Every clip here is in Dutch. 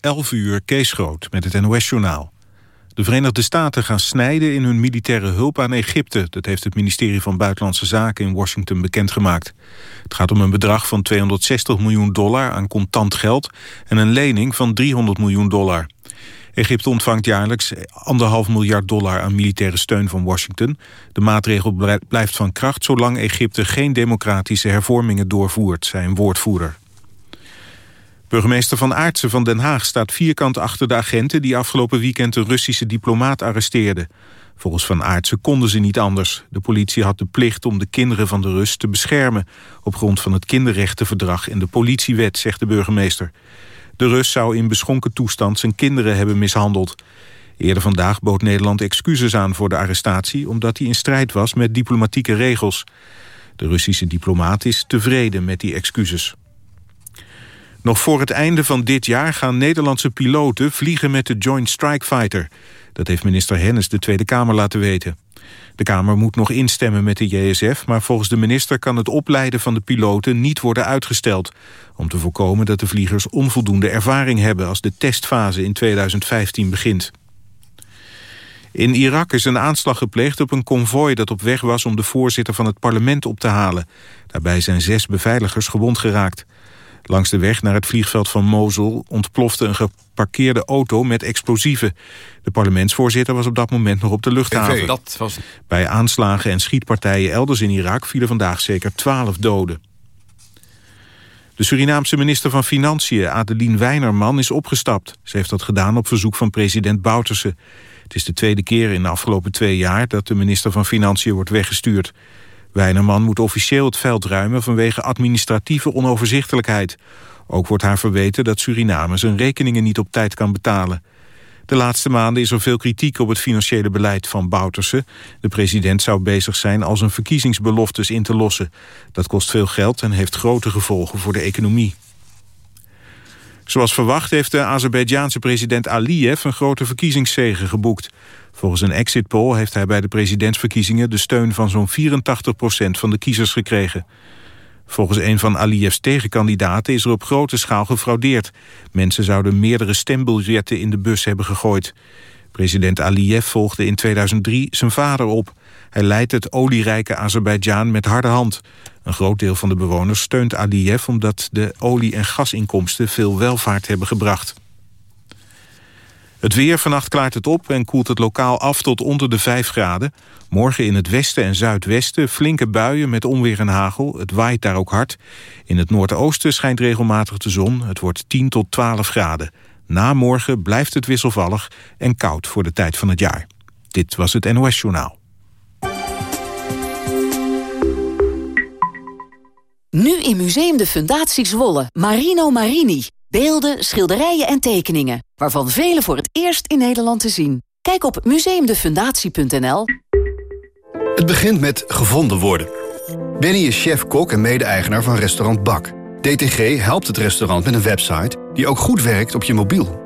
11 uur Kees Groot met het NOS-journaal. De Verenigde Staten gaan snijden in hun militaire hulp aan Egypte. Dat heeft het ministerie van Buitenlandse Zaken in Washington bekendgemaakt. Het gaat om een bedrag van 260 miljoen dollar aan contant geld... en een lening van 300 miljoen dollar. Egypte ontvangt jaarlijks anderhalf miljard dollar aan militaire steun van Washington. De maatregel blijft van kracht zolang Egypte geen democratische hervormingen doorvoert, zei een woordvoerder. Burgemeester Van Aartsen van Den Haag staat vierkant achter de agenten... die afgelopen weekend een Russische diplomaat arresteerden. Volgens Van Aartsen konden ze niet anders. De politie had de plicht om de kinderen van de Rus te beschermen... op grond van het kinderrechtenverdrag en de politiewet, zegt de burgemeester. De Rus zou in beschonken toestand zijn kinderen hebben mishandeld. Eerder vandaag bood Nederland excuses aan voor de arrestatie... omdat hij in strijd was met diplomatieke regels. De Russische diplomaat is tevreden met die excuses. Nog voor het einde van dit jaar gaan Nederlandse piloten vliegen met de Joint Strike Fighter. Dat heeft minister Hennis de Tweede Kamer laten weten. De Kamer moet nog instemmen met de JSF... maar volgens de minister kan het opleiden van de piloten niet worden uitgesteld... om te voorkomen dat de vliegers onvoldoende ervaring hebben... als de testfase in 2015 begint. In Irak is een aanslag gepleegd op een konvooi dat op weg was... om de voorzitter van het parlement op te halen. Daarbij zijn zes beveiligers gewond geraakt. Langs de weg naar het vliegveld van Mosul ontplofte een geparkeerde auto met explosieven. De parlementsvoorzitter was op dat moment nog op de luchthaven. Dat was... Bij aanslagen en schietpartijen elders in Irak vielen vandaag zeker twaalf doden. De Surinaamse minister van Financiën, Adeline Weinerman, is opgestapt. Ze heeft dat gedaan op verzoek van president Bouterse. Het is de tweede keer in de afgelopen twee jaar dat de minister van Financiën wordt weggestuurd. Weinerman moet officieel het veld ruimen vanwege administratieve onoverzichtelijkheid. Ook wordt haar verweten dat Suriname zijn rekeningen niet op tijd kan betalen. De laatste maanden is er veel kritiek op het financiële beleid van Bouterse. De president zou bezig zijn al zijn verkiezingsbeloftes in te lossen. Dat kost veel geld en heeft grote gevolgen voor de economie. Zoals verwacht heeft de Azerbeidjaanse president Aliyev een grote verkiezingszege geboekt. Volgens een exit poll heeft hij bij de presidentsverkiezingen... de steun van zo'n 84% van de kiezers gekregen. Volgens een van Aliyevs tegenkandidaten is er op grote schaal gefraudeerd. Mensen zouden meerdere stembiljetten in de bus hebben gegooid. President Aliyev volgde in 2003 zijn vader op. Hij leidt het olierijke Azerbeidzjan met harde hand. Een groot deel van de bewoners steunt Aliyev... omdat de olie- en gasinkomsten veel welvaart hebben gebracht. Het weer, vannacht klaart het op en koelt het lokaal af tot onder de 5 graden. Morgen in het westen en zuidwesten flinke buien met onweer en hagel. Het waait daar ook hard. In het noordoosten schijnt regelmatig de zon. Het wordt 10 tot 12 graden. Na morgen blijft het wisselvallig en koud voor de tijd van het jaar. Dit was het NOS Journaal. Nu in Museum de Fundatie Zwolle. Marino Marini. Beelden, schilderijen en tekeningen, waarvan vele voor het eerst in Nederland te zien. Kijk op museumdefundatie.nl. Het begint met gevonden worden. Benny is chef-kok en mede-eigenaar van restaurant Bak. DTG helpt het restaurant met een website die ook goed werkt op je mobiel.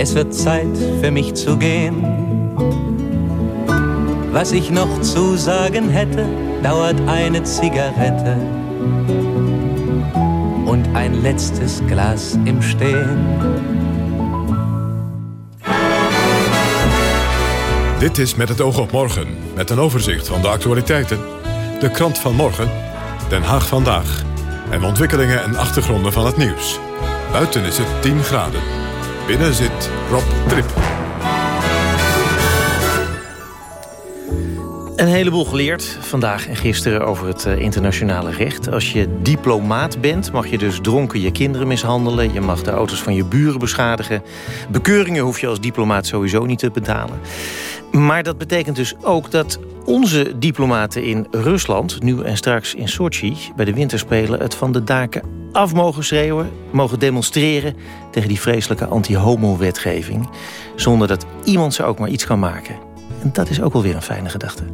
Es wird Zeit für mich zu gehen. Was ich noch zu sagen hätte, dauert eine Zigarette und ein letztes Glas im Stehen. Dit is Met het oog op morgen, met een overzicht van de actualiteiten. De krant van morgen, Den Haag vandaag. En ontwikkelingen en achtergronden van het nieuws. Buiten is het 10 graden. Binnen zit Rob Trip. Een heleboel geleerd vandaag en gisteren over het uh, internationale recht. Als je diplomaat bent, mag je dus dronken je kinderen mishandelen. Je mag de auto's van je buren beschadigen. Bekeuringen hoef je als diplomaat sowieso niet te betalen. Maar dat betekent dus ook dat onze diplomaten in Rusland... nu en straks in Sochi bij de winterspelen het van de daken af mogen schreeuwen, mogen demonstreren... tegen die vreselijke anti-homo-wetgeving... zonder dat iemand ze ook maar iets kan maken. En dat is ook wel weer een fijne gedachte.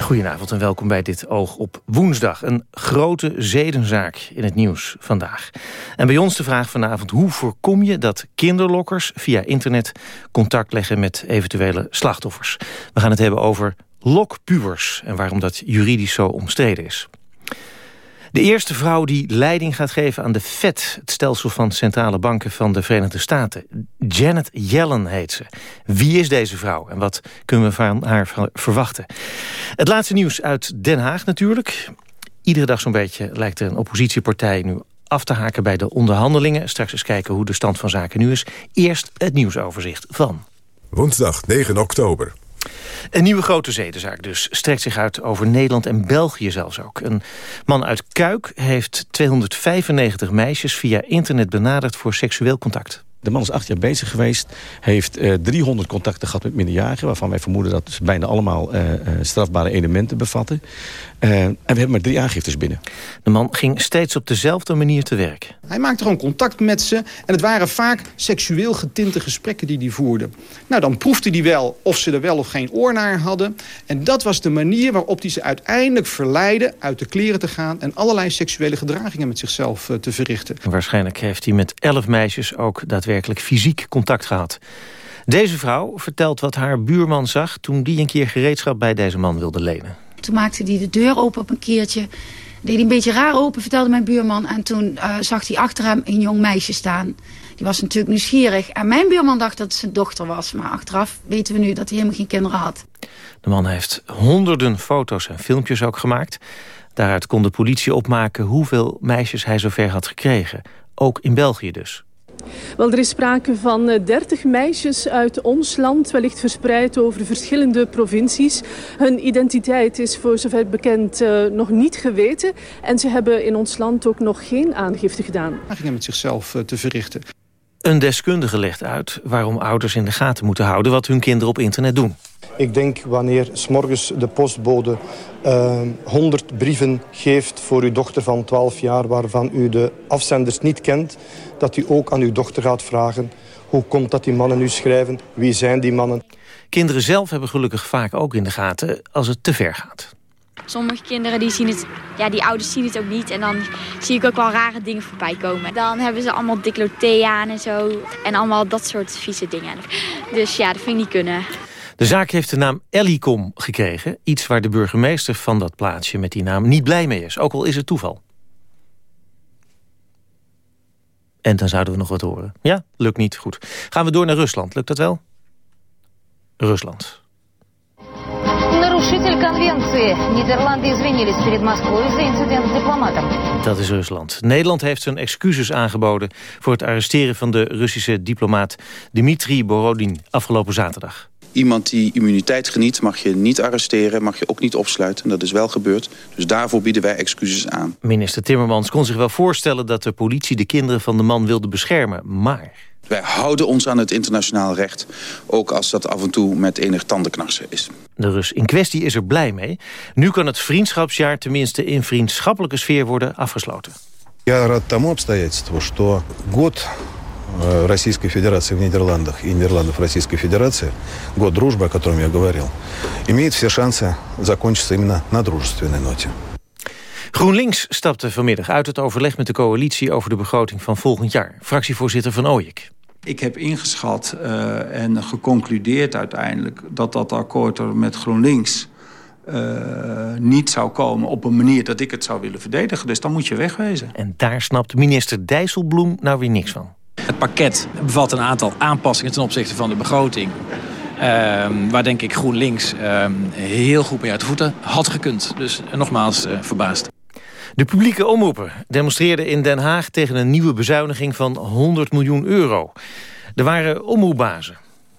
Goedenavond en welkom bij dit Oog op Woensdag. Een grote zedenzaak in het nieuws vandaag. En bij ons de vraag vanavond... hoe voorkom je dat kinderlokkers via internet contact leggen... met eventuele slachtoffers? We gaan het hebben over lokpubers en waarom dat juridisch zo omstreden is. De eerste vrouw die leiding gaat geven aan de FED... het stelsel van centrale banken van de Verenigde Staten. Janet Yellen heet ze. Wie is deze vrouw en wat kunnen we van haar verwachten? Het laatste nieuws uit Den Haag natuurlijk. Iedere dag zo'n beetje lijkt er een oppositiepartij nu af te haken bij de onderhandelingen. Straks eens kijken hoe de stand van zaken nu is. Eerst het nieuwsoverzicht van... Woensdag 9 oktober. Een nieuwe grote zedenzaak dus strekt zich uit over Nederland en België zelfs ook. Een man uit Kuik heeft 295 meisjes via internet benaderd voor seksueel contact. De man is acht jaar bezig geweest. Heeft uh, eh, 300 contacten gehad met minderjarigen... waarvan wij vermoeden dat ze bijna allemaal uh, strafbare elementen bevatten. Uh, en we hebben maar drie aangiftes binnen. De man ging steeds op dezelfde manier te werk. Hij maakte gewoon contact met ze. En het waren vaak seksueel getinte gesprekken die hij voerde. Nou, dan proefde hij wel of ze er wel of geen oor naar hadden. En dat was de manier waarop hij ze uiteindelijk verleidde... uit de kleren te gaan en allerlei seksuele gedragingen met zichzelf te verrichten. Waarschijnlijk heeft hij met elf meisjes ook daadwerkelijk fysiek contact gehad. Deze vrouw vertelt wat haar buurman zag... toen die een keer gereedschap bij deze man wilde lenen. Toen maakte hij de deur open op een keertje. Deed hij een beetje raar open, vertelde mijn buurman. En toen uh, zag hij achter hem een jong meisje staan. Die was natuurlijk nieuwsgierig. En mijn buurman dacht dat het zijn dochter was. Maar achteraf weten we nu dat hij helemaal geen kinderen had. De man heeft honderden foto's en filmpjes ook gemaakt. Daaruit kon de politie opmaken hoeveel meisjes hij zover had gekregen. Ook in België dus. Wel, er is sprake van 30 eh, meisjes uit ons land, wellicht verspreid over verschillende provincies. Hun identiteit is voor zover bekend uh, nog niet geweten. En ze hebben in ons land ook nog geen aangifte gedaan. Met zichzelf uh, te verrichten. Een deskundige legt uit waarom ouders in de gaten moeten houden... wat hun kinderen op internet doen. Ik denk wanneer s'morgens de postbode uh, 100 brieven geeft voor uw dochter van 12 jaar... waarvan u de afzenders niet kent, dat u ook aan uw dochter gaat vragen... hoe komt dat die mannen nu schrijven, wie zijn die mannen? Kinderen zelf hebben gelukkig vaak ook in de gaten als het te ver gaat. Sommige kinderen die zien het, ja, die ouders zien het ook niet. En dan zie ik ook wel rare dingen voorbij komen. Dan hebben ze allemaal dicloté aan en zo. En allemaal dat soort vieze dingen. Dus ja, dat vind ik niet kunnen. De zaak heeft de naam Ellicom gekregen. Iets waar de burgemeester van dat plaatsje met die naam niet blij mee is. Ook al is het toeval. En dan zouden we nog wat horen. Ja, lukt niet. Goed. Gaan we door naar Rusland. Lukt dat wel? Rusland. Нарушитель конвенции. Нидерланды извинились перед Москвой за инцидент с дипломатом. Dat is Rusland. Nederland heeft zijn excuses aangeboden... voor het arresteren van de Russische diplomaat Dmitri Borodin afgelopen zaterdag. Iemand die immuniteit geniet mag je niet arresteren, mag je ook niet opsluiten. En dat is wel gebeurd. Dus daarvoor bieden wij excuses aan. Minister Timmermans kon zich wel voorstellen dat de politie de kinderen van de man wilde beschermen. Maar... Wij houden ons aan het internationaal recht. Ook als dat af en toe met enig tandenknarsen is. De Rus in kwestie is er blij mee. Nu kan het vriendschapsjaar tenminste in vriendschappelijke sfeer worden afgesloten. Я рад тому обстоятельству, что год э, Российской Федерации в Нидерландах и Нидерландов Российской Федерации, год дружбы, о котором я говорил, имеет все шансы закончиться именно на дружественной ноте. GroenLinks stapte vanmiddag uit het overleg met de coalitie over de begroting van volgend jaar. Fractievoorzitter Van Ooyek. Ik heb ingeschat uh, en geconcludeerd uiteindelijk dat dat akkoord er met GroenLinks uh, niet zou komen op een manier dat ik het zou willen verdedigen. Dus dan moet je wegwezen. En daar snapt minister Dijsselbloem nou weer niks van. Het pakket bevat een aantal aanpassingen ten opzichte van de begroting. Uh, waar denk ik GroenLinks uh, heel goed mee uit de voeten had gekund. Dus nogmaals uh, verbaasd. De publieke omroepen demonstreerden in Den Haag tegen een nieuwe bezuiniging van 100 miljoen euro. Er waren omroepbazen.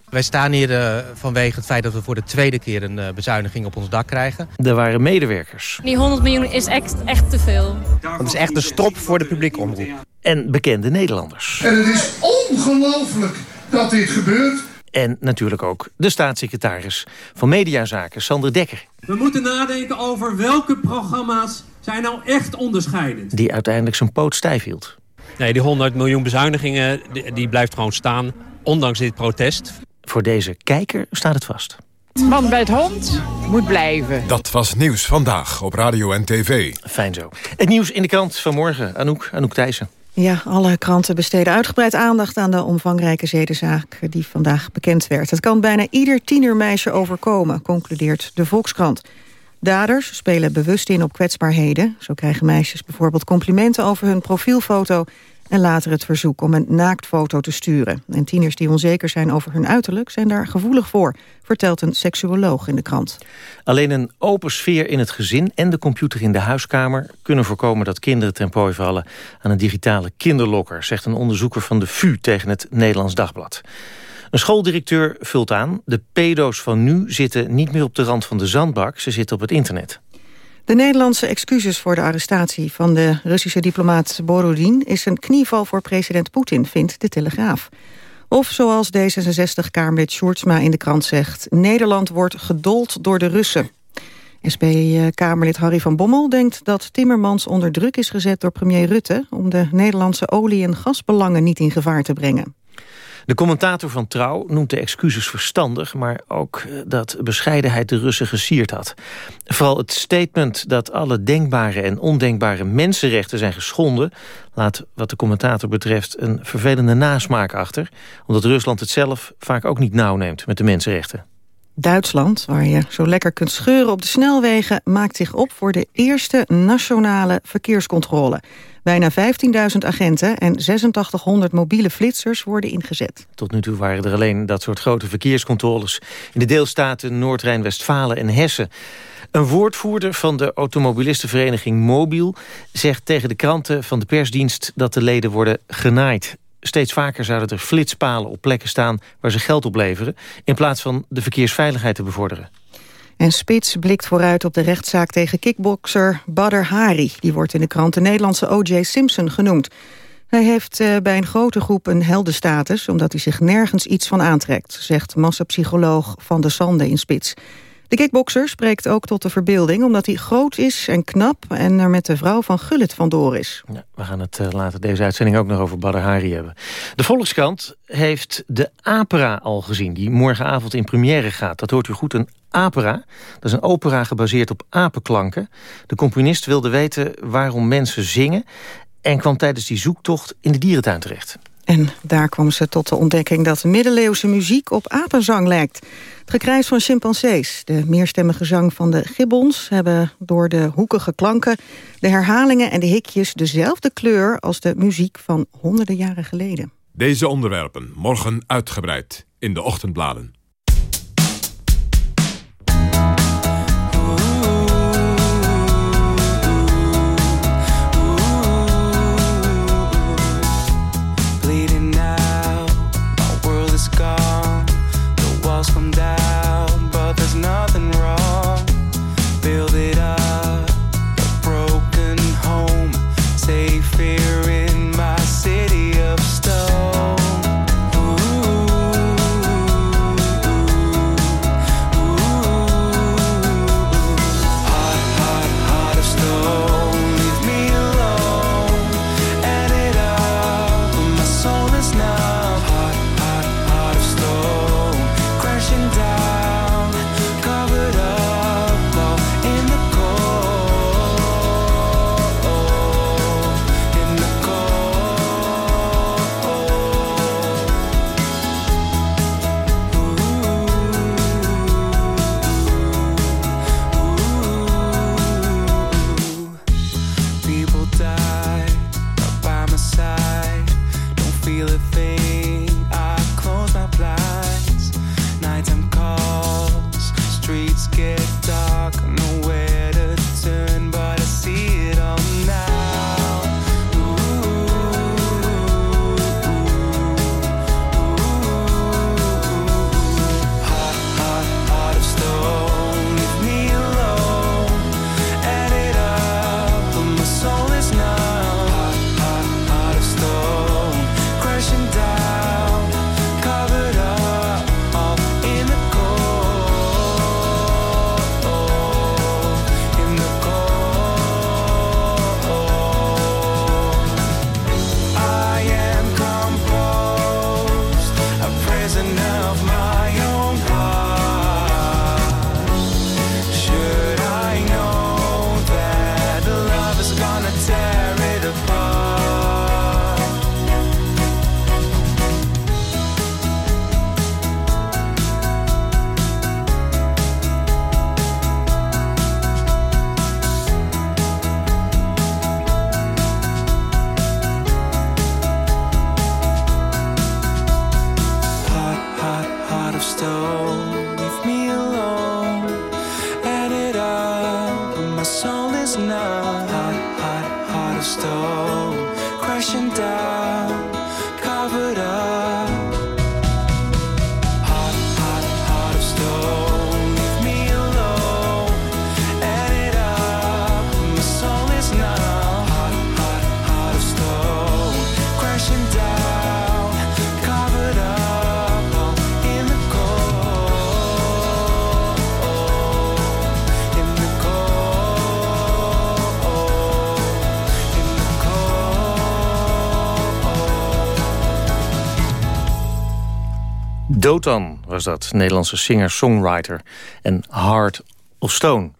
Wij staan hier uh, vanwege het feit dat we voor de tweede keer een uh, bezuiniging op ons dak krijgen. Er waren medewerkers. Die 100 miljoen is echt, echt te veel. Dat is echt een strop voor de publieke omroep. En bekende Nederlanders. En het is ongelooflijk dat dit gebeurt. En natuurlijk ook de staatssecretaris van Mediazaken, Sander Dekker. We moeten nadenken over welke programma's zijn nou echt onderscheidend. Die uiteindelijk zijn poot stijf hield. Nee, die 100 miljoen bezuinigingen, die, die blijft gewoon staan, ondanks dit protest. Voor deze kijker staat het vast. Man bij het hond moet blijven. Dat was Nieuws Vandaag op Radio en TV. Fijn zo. Het nieuws in de krant vanmorgen. Anouk, Anouk Thijssen. Ja, alle kranten besteden uitgebreid aandacht aan de omvangrijke zedenzaak die vandaag bekend werd. Het kan bijna ieder tienermeisje overkomen, concludeert de Volkskrant. Daders spelen bewust in op kwetsbaarheden. Zo krijgen meisjes bijvoorbeeld complimenten over hun profielfoto... en later het verzoek om een naaktfoto te sturen. En tieners die onzeker zijn over hun uiterlijk zijn daar gevoelig voor... vertelt een seksuoloog in de krant. Alleen een open sfeer in het gezin en de computer in de huiskamer... kunnen voorkomen dat kinderen ten prooi vallen aan een digitale kinderlokker... zegt een onderzoeker van de VU tegen het Nederlands Dagblad. Een schooldirecteur vult aan... de pedo's van nu zitten niet meer op de rand van de zandbak... ze zitten op het internet. De Nederlandse excuses voor de arrestatie van de Russische diplomaat Borodin... is een knieval voor president Poetin, vindt de Telegraaf. Of zoals D66-Kamerlid Sjoerdsma in de krant zegt... Nederland wordt gedold door de Russen. SP-Kamerlid Harry van Bommel denkt dat Timmermans onder druk is gezet door premier Rutte... om de Nederlandse olie- en gasbelangen niet in gevaar te brengen. De commentator van Trouw noemt de excuses verstandig... maar ook eh, dat bescheidenheid de Russen gesierd had. Vooral het statement dat alle denkbare en ondenkbare mensenrechten zijn geschonden... laat wat de commentator betreft een vervelende nasmaak achter... omdat Rusland het zelf vaak ook niet nauw neemt met de mensenrechten. Duitsland, waar je zo lekker kunt scheuren op de snelwegen... maakt zich op voor de eerste nationale verkeerscontrole. Bijna 15.000 agenten en 8600 mobiele flitsers worden ingezet. Tot nu toe waren er alleen dat soort grote verkeerscontroles... in de deelstaten Noord-Rijn-Westfalen en Hessen. Een woordvoerder van de automobilistenvereniging Mobiel... zegt tegen de kranten van de persdienst dat de leden worden genaaid. Steeds vaker zouden er flitspalen op plekken staan waar ze geld opleveren... in plaats van de verkeersveiligheid te bevorderen. En Spits blikt vooruit op de rechtszaak tegen kickbokser Badr Hari. Die wordt in de krant de Nederlandse O.J. Simpson genoemd. Hij heeft uh, bij een grote groep een heldenstatus... omdat hij zich nergens iets van aantrekt... zegt massapsycholoog Van der Sande in Spits. De kickbokser spreekt ook tot de verbeelding... omdat hij groot is en knap en er met de vrouw van Gullit vandoor is. Ja, we gaan het uh, later deze uitzending ook nog over Badr Hari hebben. De Volkskrant heeft de Apera al gezien... die morgenavond in première gaat. Dat hoort u goed, een Apera. Dat is een opera gebaseerd op apenklanken. De componist wilde weten waarom mensen zingen... en kwam tijdens die zoektocht in de dierentuin terecht. En daar kwam ze tot de ontdekking dat middeleeuwse muziek op apenzang lijkt. Het gekrijs van chimpansees, de meerstemmige zang van de gibbons... hebben door de hoekige klanken, de herhalingen en de hikjes... dezelfde kleur als de muziek van honderden jaren geleden. Deze onderwerpen morgen uitgebreid in de ochtendbladen. Was dat, Nederlandse singer-songwriter en Heart of Stone.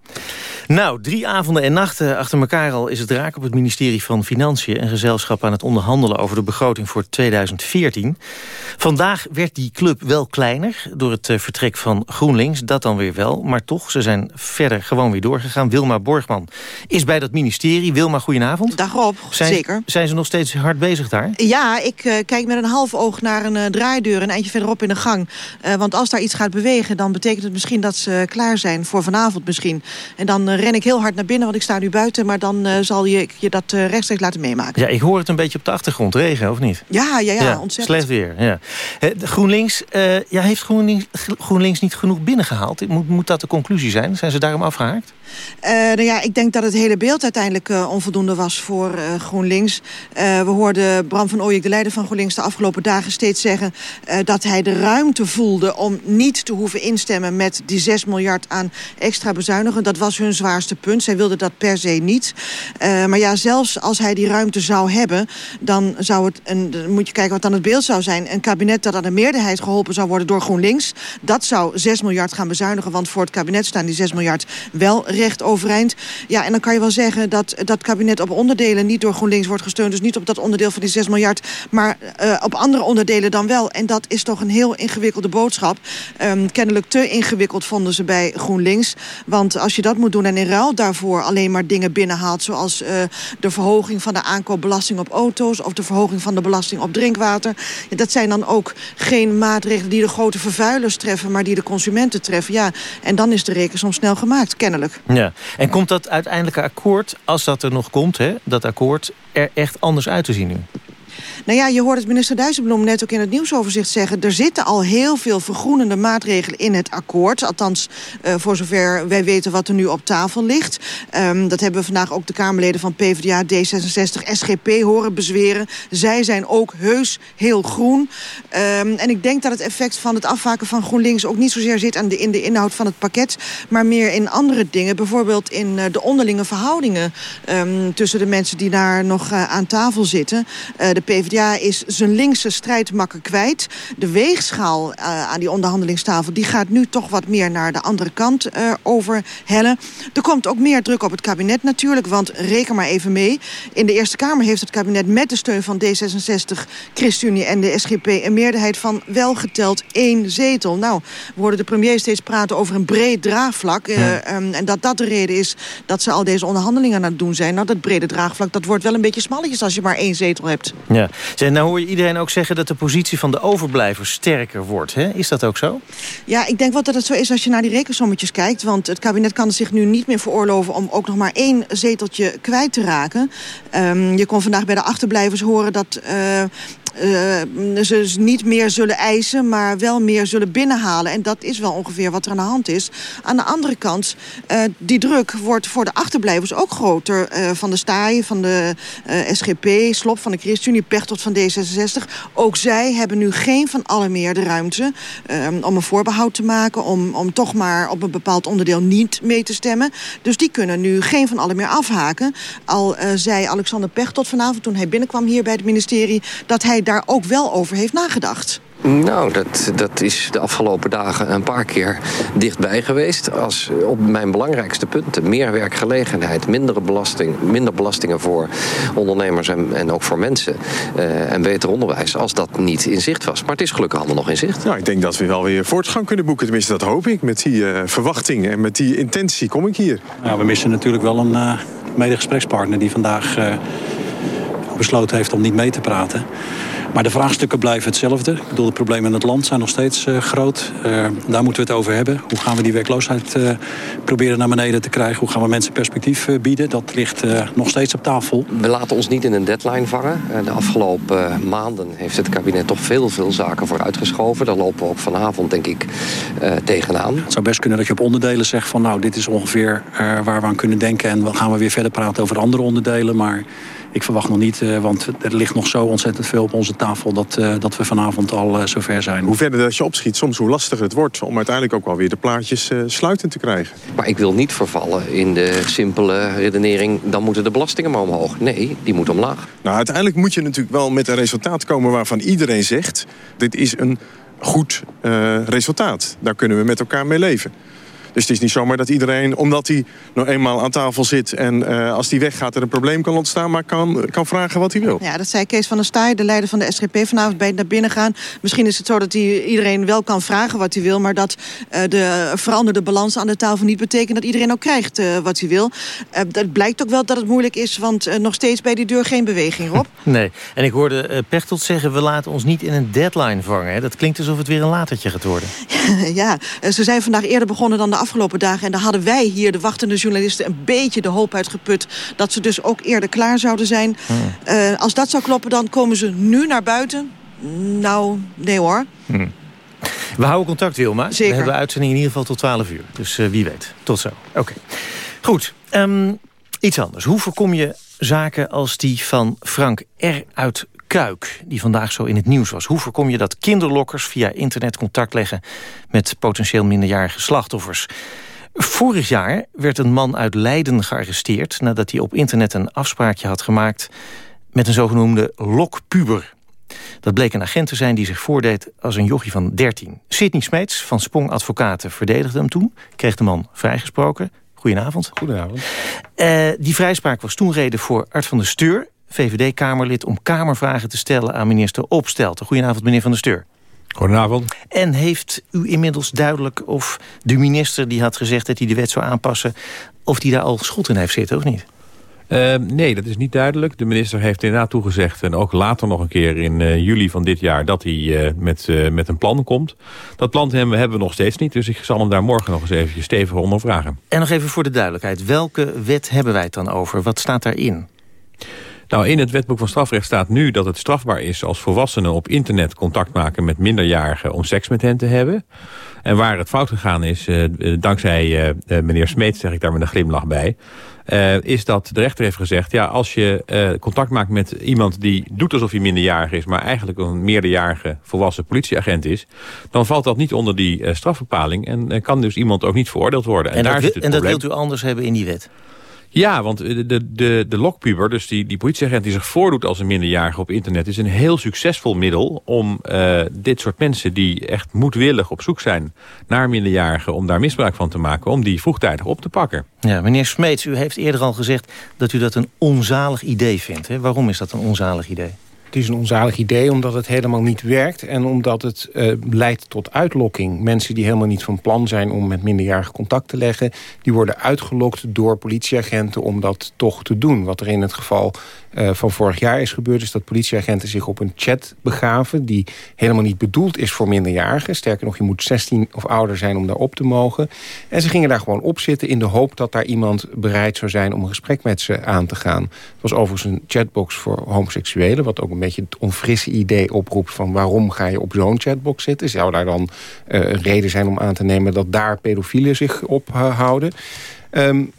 Nou, drie avonden en nachten achter elkaar al is het raak op het ministerie van Financiën... en gezelschap aan het onderhandelen over de begroting voor 2014. Vandaag werd die club wel kleiner door het eh, vertrek van GroenLinks. Dat dan weer wel, maar toch, ze zijn verder gewoon weer doorgegaan. Wilma Borgman is bij dat ministerie. Wilma, goedenavond. Dag Rob, zijn, zeker. Zijn ze nog steeds hard bezig daar? Ja, ik eh, kijk met een half oog naar een eh, draaideur... een eindje verderop in de gang. Want als daar iets gaat bewegen, dan betekent het misschien dat ze klaar zijn... voor vanavond misschien. En dan ren ik heel hard naar binnen, want ik sta nu buiten... maar dan eh, zal je je dat eh, rechtstreeks laten meemaken. Ja, ik hoor het een beetje op de achtergrond. Regen, of niet? Ja, ja, ja, ontzettend. Slecht weer, ja. Eh, GroenLinks, eh, ja, heeft GroenLinks, GroenLinks niet genoeg binnengehaald? Moet, moet dat de conclusie zijn? Zijn ze daarom afgehaakt? Eh, nou ja, ik denk dat het hele beeld uiteindelijk eh, onvoldoende was voor eh, GroenLinks. We hoorden Bram van Ooyek, de leider van GroenLinks... de afgelopen dagen steeds zeggen dat hij de ruimte voelde... om niet te hoeven instemmen met die 6 miljard aan extra bezuinigen. Dat was hun zwaarste punt. Zij wilden dat per se niet. Maar ja, zelfs als hij die ruimte zou hebben... dan zou het, een, dan moet je kijken wat dan het beeld zou zijn... een kabinet dat aan de meerderheid geholpen zou worden door GroenLinks... dat zou 6 miljard gaan bezuinigen... want voor het kabinet staan die 6 miljard wel recht overeind. Ja, en dan kan je wel zeggen dat dat kabinet op onderdelen... niet door GroenLinks wordt gesteund. Dus niet op dat onderdeel van die 6 miljard... maar uh, op andere onderdelen dan wel. En dat is toch een heel ingewikkelde boodschap. Um, kennelijk te ingewikkeld vonden ze bij GroenLinks. Want als je dat moet doen en in ruil daarvoor alleen maar dingen binnenhaalt... zoals uh, de verhoging van de aankoopbelasting op auto's... of de verhoging van de belasting op drinkwater... Dat zijn dan ook geen maatregelen die de grote vervuilers treffen... maar die de consumenten treffen. Ja, en dan is de rekensom snel gemaakt, kennelijk. Ja, en komt dat uiteindelijke akkoord, als dat er nog komt, hè, dat akkoord, er echt anders uit te zien nu? Nou ja, je hoort het minister Dijsselbloem net ook in het nieuwsoverzicht zeggen... er zitten al heel veel vergroenende maatregelen in het akkoord. Althans, uh, voor zover wij weten wat er nu op tafel ligt. Um, dat hebben we vandaag ook de Kamerleden van PvdA, D66, SGP horen bezweren. Zij zijn ook heus heel groen. Um, en ik denk dat het effect van het afwaken van GroenLinks... ook niet zozeer zit aan de, in de inhoud van het pakket... maar meer in andere dingen. Bijvoorbeeld in uh, de onderlinge verhoudingen... Um, tussen de mensen die daar nog uh, aan tafel zitten. Uh, PvdA is zijn linkse strijdmakker kwijt. De weegschaal uh, aan die onderhandelingstafel... die gaat nu toch wat meer naar de andere kant uh, overhellen. Er komt ook meer druk op het kabinet natuurlijk... want reken maar even mee. In de Eerste Kamer heeft het kabinet met de steun van D66... ChristenUnie en de SGP een meerderheid van welgeteld één zetel. Nou, we hoorden de premier steeds praten over een breed draagvlak... Uh, um, en dat dat de reden is dat ze al deze onderhandelingen aan het doen zijn. Nou, dat brede draagvlak dat wordt wel een beetje smalletjes als je maar één zetel hebt. Ja, nou hoor je iedereen ook zeggen dat de positie van de overblijvers sterker wordt. Hè? Is dat ook zo? Ja, ik denk wel dat het zo is als je naar die rekensommetjes kijkt. Want het kabinet kan zich nu niet meer veroorloven om ook nog maar één zeteltje kwijt te raken. Um, je kon vandaag bij de achterblijvers horen dat... Uh, ze dus niet meer zullen eisen, maar wel meer zullen binnenhalen. En dat is wel ongeveer wat er aan de hand is. Aan de andere kant, uh, die druk wordt voor de achterblijvers ook groter. Uh, van de Staaien, van de SGP, Slop, van de ChristenUnie, Pechtold van D66. Ook zij hebben nu geen van alle meer de ruimte om een voorbehoud te maken... Om, om toch maar op een bepaald onderdeel niet mee te stemmen. Dus die kunnen nu geen van alle meer afhaken. Al zei Alexander Pechtold vanavond toen hij binnenkwam hier bij het ministerie... dat hij daar ook wel over heeft nagedacht. Nou, dat, dat is de afgelopen dagen een paar keer dichtbij geweest. Als op mijn belangrijkste punten. Meer werkgelegenheid, minder, belasting, minder belastingen voor ondernemers en, en ook voor mensen. Uh, en beter onderwijs, als dat niet in zicht was. Maar het is gelukkig allemaal nog in zicht. Nou, ik denk dat we wel weer voortgang kunnen boeken. Tenminste, dat hoop ik. Met die uh, verwachting en met die intentie kom ik hier. Ja, we missen natuurlijk wel een uh, medegesprekspartner die vandaag besloten heeft om niet mee te praten. Maar de vraagstukken blijven hetzelfde. Ik bedoel, de problemen in het land zijn nog steeds uh, groot. Uh, daar moeten we het over hebben. Hoe gaan we die werkloosheid uh, proberen naar beneden te krijgen? Hoe gaan we mensen perspectief bieden? Dat ligt nog steeds op tafel. We laten ons niet in een deadline vangen. de afgelopen maanden heeft het kabinet toch veel, veel zaken vooruitgeschoven. Daar lopen we ook vanavond, denk ik, tegenaan. Het zou best kunnen dat je op onderdelen zegt van... nou, dit is ongeveer waar we aan kunnen denken... en dan gaan we weer verder praten over andere onderdelen. Maar ik verwacht nog niet, uh, want er ligt nog zo ontzettend veel op onze tafel... dat, uh, dat we vanavond al uh, zover zijn. Hoe verder dat je opschiet, soms hoe lastiger het wordt... om uiteindelijk ook wel weer de plaatjes sluitend te krijgen. Maar ik wil niet vervallen in de simpele redenering... dan moeten de belastingen maar omhoog. Nee, die moeten omlaag. Nou, uiteindelijk moet je natuurlijk wel met een resultaat komen... waarvan iedereen zegt, dit is een goed resultaat. Daar kunnen we met elkaar mee leven. Dus het is niet zomaar dat iedereen, omdat hij nog eenmaal aan tafel zit... en uh, als die weggaat er een probleem kan ontstaan... maar kan, kan vragen wat hij wil. Ja, dat zei Kees van der Staaij, de leider van de SGP... vanavond bij naar binnen gaan. Misschien is het zo dat hij iedereen wel kan vragen wat hij wil... maar dat uh, de veranderde balans aan de tafel niet betekent... dat iedereen ook krijgt uh, wat hij wil. dat blijkt ook wel dat het moeilijk is... want nog steeds bij die deur geen beweging, Rob. Nee, en ik hoorde Pechtold zeggen... we laten ons niet in een deadline vangen. Hè? Dat klinkt alsof het weer een latertje gaat worden. ja, ze zijn vandaag eerder begonnen dan de afgelopen dagen. En daar hadden wij hier, de wachtende journalisten, een beetje de hoop uitgeput... dat ze dus ook eerder klaar zouden zijn. Hmm. Uh, als dat zou kloppen, dan komen ze nu naar buiten. Nou, nee hoor. Hmm. We houden contact, Wilma. Zeker. We hebben uitzending in ieder geval tot 12 uur. Dus uh, wie weet. Tot zo. Oké. Okay. Goed. Um, iets anders. Hoe voorkom je zaken als die van Frank R. uit Kuik, die vandaag zo in het nieuws was. Hoe voorkom je dat kinderlokkers via internet contact leggen... met potentieel minderjarige slachtoffers? Vorig jaar werd een man uit Leiden gearresteerd... nadat hij op internet een afspraakje had gemaakt... met een zogenoemde lokpuber. Dat bleek een agent te zijn die zich voordeed als een jochie van 13. Sidney Smeets van Spong Advocaten verdedigde hem toen. Kreeg de man vrijgesproken. Goedenavond. Goedenavond. Uh, die vrijspraak was toen reden voor Art van der Steur... VVD-Kamerlid om Kamervragen te stellen aan minister Opstelten. Goedenavond, meneer Van der Steur. Goedenavond. En heeft u inmiddels duidelijk of de minister die had gezegd dat hij de wet zou aanpassen... of die daar al schot in heeft zitten, of niet? Uh, nee, dat is niet duidelijk. De minister heeft inderdaad toegezegd... en ook later nog een keer in uh, juli van dit jaar... dat hij uh, met, met een plan komt. Dat plan hebben, we nog steeds niet. Dus ik zal hem daar morgen nog eens even stevig ondervragen. En nog even voor de duidelijkheid. Welke wet hebben wij het dan over? Wat staat daarin? Nou, in het wetboek van strafrecht staat nu dat het strafbaar is... als volwassenen op internet contact maken met minderjarigen... om seks met hen te hebben. En waar het fout gegaan is, uh, dankzij uh, meneer Smeet, zeg ik daar met een glimlach bij... Uh, is dat de rechter heeft gezegd... ja, als je uh, contact maakt met iemand die doet alsof hij minderjarig is... maar eigenlijk een meerderjarige volwassen politieagent is... dan valt dat niet onder die uh, strafbepaling... en kan dus iemand ook niet veroordeeld worden. En, en, daar dat, en dat wilt u anders hebben in die wet? Ja, want de, de, de, lokpuber, dus die, die politieagent die zich voordoet als een minderjarige op internet... is een heel succesvol middel om uh, dit soort mensen die echt moedwillig op zoek zijn... naar minderjarigen om daar misbruik van te maken... om die vroegtijdig op te pakken. Ja, meneer Smeets, u heeft eerder al gezegd dat u dat een onzalig idee vindt. Hè? Waarom is dat een onzalig idee? Het is een onzalig idee omdat het helemaal niet werkt... en omdat het uh, leidt tot uitlokking. Mensen die helemaal niet van plan zijn om met minderjarigen contact te leggen... die worden uitgelokt door politieagenten om dat toch te doen. Wat er in het geval uh, van vorig jaar is gebeurd... is dat politieagenten zich op een chat begaven... die helemaal niet bedoeld is voor minderjarigen. Sterker nog, je moet 16 of ouder zijn om daar op te mogen. En ze gingen daar gewoon op zitten in de hoop dat daar iemand bereid zou zijn... om een gesprek met ze aan te gaan. Het was overigens een chatbox voor homoseksuelen... wat ook een beetje het onfrisse idee oproept van... waarom ga je op zo'n chatbox zitten? Zou daar dan uh, een reden zijn om aan te nemen... dat daar pedofielen zich ophouden? Uh, um,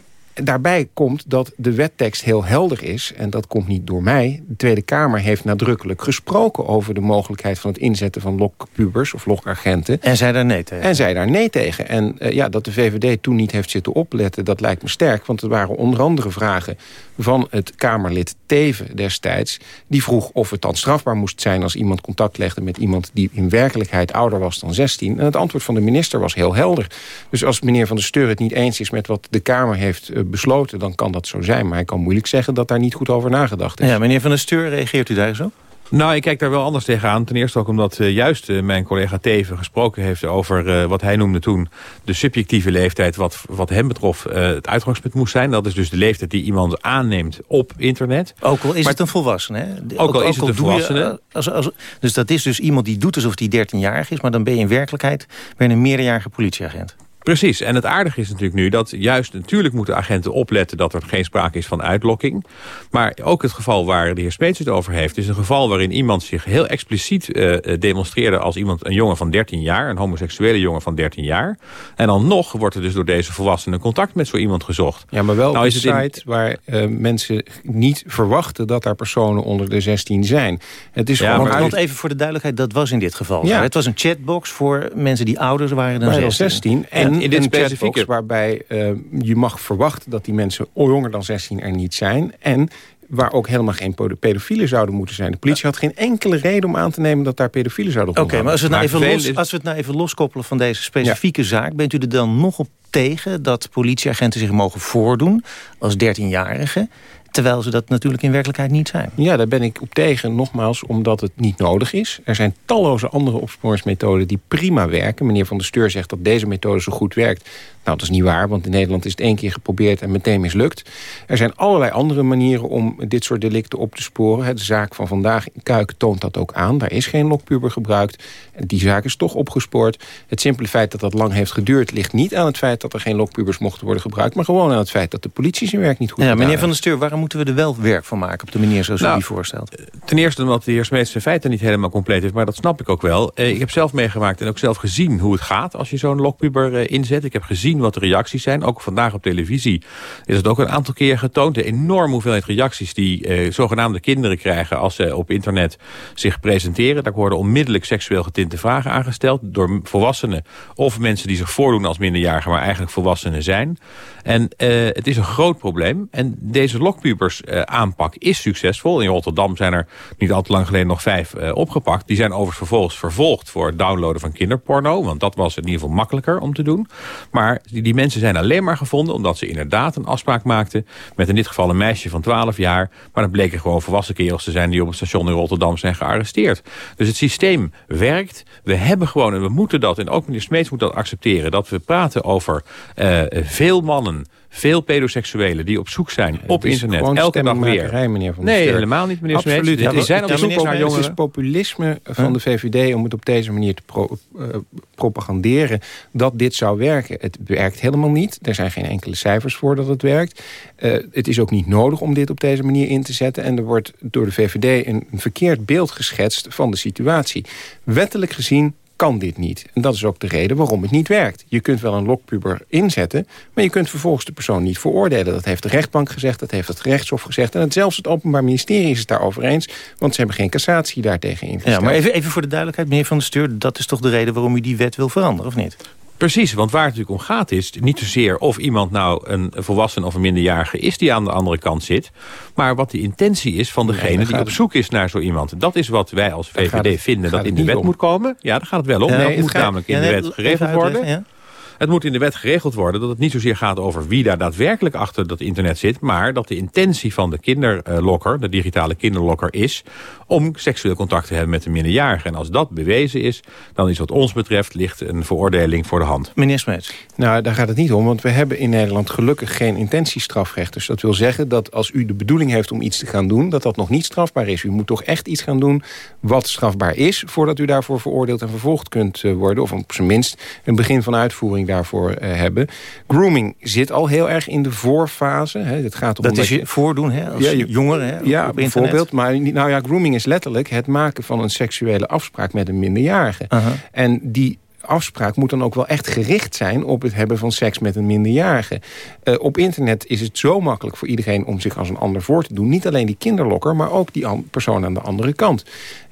daarbij komt dat de wettekst heel helder is. En dat komt niet door mij. De Tweede Kamer heeft nadrukkelijk gesproken... over de mogelijkheid van het inzetten van lokpubers of lokagenten. En zij daar nee tegen? En zij daar nee tegen. En uh, ja, dat de VVD toen niet heeft zitten opletten, dat lijkt me sterk. Want er waren onder andere vragen van het Kamerlid Teven destijds. Die vroeg of het dan strafbaar moest zijn als iemand contact legde met iemand die in werkelijkheid ouder was dan 16. En het antwoord van de minister was heel helder. Dus als meneer Van der Steur het niet eens is met wat de Kamer heeft eh, besloten, dan kan dat zo zijn. Maar hij kan moeilijk zeggen dat daar niet goed over nagedacht is. Ja, meneer Van der Steur, reageert u daar zo? Nou, ik kijk daar wel anders tegenaan. Ten eerste ook omdat uh, juist uh, mijn collega Teven gesproken heeft over uh, wat hij noemde toen de subjectieve leeftijd wat, wat hem betrof het uitgangspunt moest zijn. Dat is dus de leeftijd die iemand aanneemt op internet. Ook al is maar, het een volwassene. Hè? Ook, ook al is het een volwassene. Je, als, als, dus dat is dus iemand die doet alsof hij 13-jarig is, maar dan ben je in werkelijkheid ben je een meerderjarige politieagent. Precies, en het aardige is natuurlijk nu dat juist natuurlijk moeten agenten opletten dat er geen sprake is van uitlokking. Maar ook het geval waar de heer Smeets het over heeft, is een geval waarin iemand zich heel expliciet uh, demonstreerde als iemand, een jongen van 13 jaar, een homoseksuele jongen van 13 jaar. En dan nog wordt er dus door deze volwassenen contact met zo iemand gezocht. Ja, maar wel nou, op een site in... waar uh, mensen niet verwachten dat daar personen onder de 16 zijn. Het is ja, gewoon maar uit... even voor de duidelijkheid, dat was in dit geval. Ja. Het was een chatbox voor mensen die ouder waren dan 16. 16. En in dit specifieke waarbij uh, je mag verwachten dat die mensen jonger dan 16 er niet zijn. En waar ook helemaal geen pedofielen zouden moeten zijn. De politie had geen enkele reden om aan te nemen dat daar pedofielen zouden Oké, okay, maar als we, het nou even los, als we het nou even loskoppelen van deze specifieke ja. zaak... bent u er dan nog op tegen dat politieagenten zich mogen voordoen als 13-jarigen... Terwijl ze dat natuurlijk in werkelijkheid niet zijn. Ja, daar ben ik op tegen, nogmaals, omdat het niet nodig is. Er zijn talloze andere opsporingsmethoden die prima werken. Meneer Van der Steur zegt dat deze methode zo goed werkt. Nou, dat is niet waar, want in Nederland is het één keer geprobeerd en meteen mislukt. Er zijn allerlei andere manieren om dit soort delicten op te sporen. De zaak van vandaag in Kuik toont dat ook aan. Daar is geen lokpuber gebruikt. Die zaak is toch opgespoord. Het simpele feit dat dat lang heeft geduurd... ligt niet aan het feit dat er geen lokpubers mochten worden gebruikt... maar gewoon aan het feit dat de politie zijn werk niet goed ja, Meneer Van der Steur, waarom moeten we er wel werk van maken... op de manier zoals nou, u die voorstelt? Ten eerste omdat de heer Smeets zijn feiten niet helemaal compleet heeft... maar dat snap ik ook wel. Eh, ik heb zelf meegemaakt en ook zelf gezien hoe het gaat... als je zo'n lokpuber eh, inzet. Ik heb gezien wat de reacties zijn. Ook vandaag op televisie is het ook een aantal keer getoond. De enorme hoeveelheid reacties die eh, zogenaamde kinderen krijgen... als ze op internet zich presenteren. Daar worden onmiddellijk seksueel getinte vragen aangesteld... door volwassenen of mensen die zich voordoen als minderjarigen... maar eigenlijk volwassenen zijn. En uh, het is een groot probleem. En deze lokpubers uh, aanpak is succesvol. In Rotterdam zijn er niet al te lang geleden nog vijf uh, opgepakt. Die zijn overigens vervolgens vervolgd voor het downloaden van kinderporno. Want dat was in ieder geval makkelijker om te doen. Maar die, die mensen zijn alleen maar gevonden omdat ze inderdaad een afspraak maakten... met in dit geval een meisje van 12 jaar. Maar dat bleken gewoon volwassen kerels te zijn... die op het station in Rotterdam zijn gearresteerd. Dus het systeem werkt. We hebben gewoon, en we moeten dat... en ook meneer Smeets moet dat accepteren... dat we praten over uh, veel mannen veel pedoseksuelen die op zoek zijn op internet. Elke dag weer. Meneer van nee, helemaal niet, meneer Absoluut. Smeets. zijn op zoek naar jongeren. Het is populisme van huh? de VVD om het op deze manier te pro, uh, propaganderen dat dit zou werken. Het werkt helemaal niet. Er zijn geen enkele cijfers voor dat het werkt. Uh, het is ook niet nodig om dit op deze manier in te zetten. En er wordt door de VVD een, een verkeerd beeld geschetst van de situatie. Wettelijk gezien kan dit niet. En dat is ook de reden waarom het niet werkt. Je kunt wel een lokpuber inzetten... maar je kunt vervolgens de persoon niet veroordelen. Dat heeft de rechtbank gezegd, dat heeft het gerechtshof gezegd... en het, zelfs het Openbaar Ministerie is het daarover eens... want ze hebben geen cassatie daartegen ingesteld. Ja, maar even, even voor de duidelijkheid, meneer Van der Steur... dat is toch de reden waarom u die wet wil veranderen, of niet? Precies, want waar het natuurlijk om gaat is niet zozeer of iemand nou een volwassen of een minderjarige is die aan de andere kant zit, maar wat de intentie is van degene die op zoek is naar zo iemand. Dat is wat wij als VVD het, vinden dat in de wet om. moet komen. Ja, daar gaat het wel om. Nee, dat moet gaat, namelijk in ja, nee, de wet geregeld worden. Ja. Het moet in de wet geregeld worden dat het niet zozeer gaat over wie daar daadwerkelijk achter dat internet zit, maar dat de intentie van de kinderlokker, de digitale kinderlokker, is om seksueel contact te hebben met een minderjarige. En als dat bewezen is, dan is wat ons betreft ligt een veroordeling voor de hand. Meneer Smeets. Nou, daar gaat het niet om, want we hebben in Nederland gelukkig geen intentiestrafrecht. Dus dat wil zeggen dat als u de bedoeling heeft om iets te gaan doen, dat dat nog niet strafbaar is. U moet toch echt iets gaan doen wat strafbaar is, voordat u daarvoor veroordeeld en vervolgd kunt worden. Of op zijn minst een begin van uitvoering daarvoor uh, hebben. Grooming zit al heel erg in de voorfase. Hè. Het gaat om dat, is je voordoen, hè, als ja, je, jongeren, hè, ja, bijvoorbeeld. Maar nou ja, grooming is letterlijk het maken van een seksuele afspraak met een minderjarige. Uh -huh. En die afspraak moet dan ook wel echt gericht zijn... op het hebben van seks met een minderjarige. Uh, op internet is het zo makkelijk voor iedereen om zich als een ander voor te doen. Niet alleen die kinderlokker, maar ook die persoon aan de andere kant.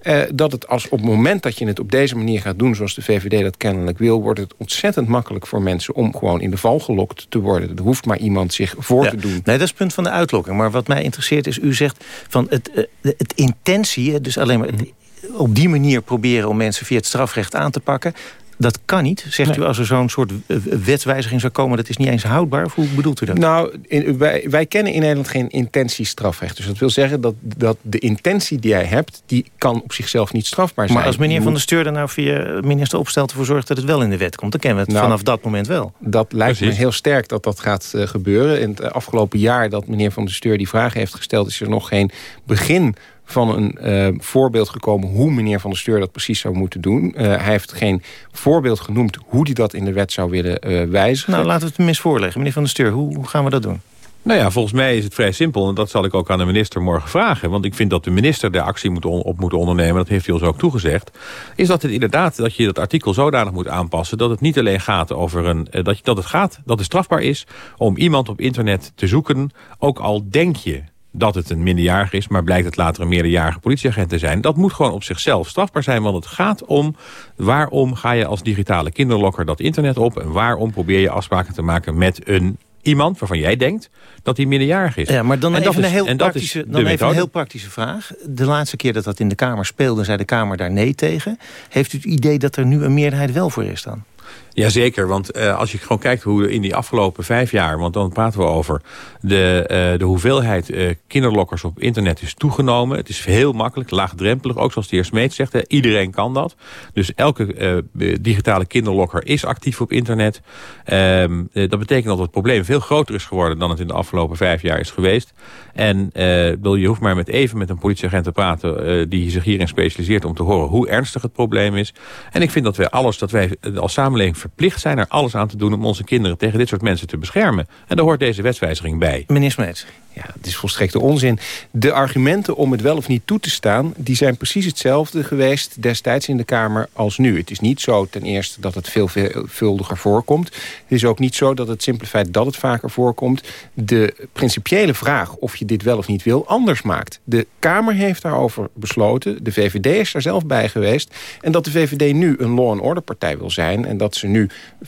Uh, dat het als op het moment dat je het op deze manier gaat doen... zoals de VVD dat kennelijk wil... wordt het ontzettend makkelijk voor mensen om gewoon in de val gelokt te worden. Er hoeft maar iemand zich voor te doen. Nee, dat is het punt van de uitlokking. Maar wat mij interesseert is, u zegt van het, uh, het intentie... dus alleen maar op die manier proberen om mensen via het strafrecht aan te pakken... Dat kan niet, zegt u, als er zo'n soort wetswijziging zou komen... dat is niet eens houdbaar? Hoe bedoelt u dat? Nou, in, wij, wij, kennen in Nederland geen intentiestrafrecht. Dus dat wil zeggen dat, dat de intentie die jij hebt... die kan op zichzelf niet strafbaar zijn. Maar als meneer Van der Steur er nou via minister Opstelten ervoor zorgt... dat het wel in de wet komt, dan kennen we het nou, vanaf dat moment wel. Dat lijkt me heel sterk dat dat gaat uh, gebeuren. In het afgelopen jaar dat meneer Van der Steur die vraag heeft gesteld... is er nog geen begin van een uh, voorbeeld gekomen hoe meneer Van der Steur dat precies zou moeten doen. Uh, hij heeft geen voorbeeld genoemd hoe hij dat in de wet zou willen uh, wijzigen. Nou, laten we het hem eens voorleggen. Meneer Van der Steur, hoe, hoe gaan we dat doen? Nou ja, volgens mij is het vrij simpel. En dat zal ik ook aan de minister morgen vragen. Want ik vind dat de minister de actie moet op moet ondernemen. Dat heeft hij ons ook toegezegd. Is dat het inderdaad dat je dat artikel zodanig moet aanpassen... dat het niet alleen gaat over een... Dat, dat het gaat, dat het strafbaar is om iemand op internet te zoeken... ook al denk je dat het een minderjarige is... maar blijkt het later een meerderjarige politieagent te zijn... dat moet gewoon op zichzelf strafbaar zijn. Want het gaat om waarom ga je als digitale kinderlokker dat internet op... en waarom probeer je afspraken te maken met een iemand waarvan jij denkt dat hij minderjarig is. Ja, maar dan, even, een heel, praktische, dan even een heel praktische vraag. De laatste keer dat dat in de Kamer speelde, zei de Kamer daar nee tegen. Heeft u het idee dat er nu een meerderheid wel voor is dan? Jazeker, want uh, als je gewoon kijkt hoe in die afgelopen vijf jaar... want dan praten we over de, uh, de hoeveelheid uh, kinderlokkers op internet is toegenomen. Het is heel makkelijk, laagdrempelig, ook zoals de heer Smeet zegt. Iedereen kan dat. Dus elke digitale kinderlokker is actief op internet. Ehm, dat betekent dat het probleem veel groter is geworden... dan het in de afgelopen vijf jaar is geweest. En je hoeft maar met even met een politieagent te praten... die zich hierin specialiseert om te horen hoe ernstig het probleem is. En ik vind dat wij alles, dat wij als samenleving verplicht zijn er alles aan te doen... om onze kinderen tegen dit soort mensen te beschermen. En daar hoort deze wetswijziging bij. Meneer Smeets. Ja, het is volstrekte onzin. De argumenten om het wel of niet toe te staan... die zijn precies hetzelfde geweest destijds in de Kamer als nu. Het is niet zo ten eerste dat het veel veelvuldiger voorkomt. Het is ook niet zo dat het simpele feit dat het vaker voorkomt... de principiële vraag of je dit wel of niet wil anders maakt. De Kamer heeft daarover besloten. De VVD is daar zelf bij geweest. En dat de VVD nu een law and order partij wil zijn... en dat ze nu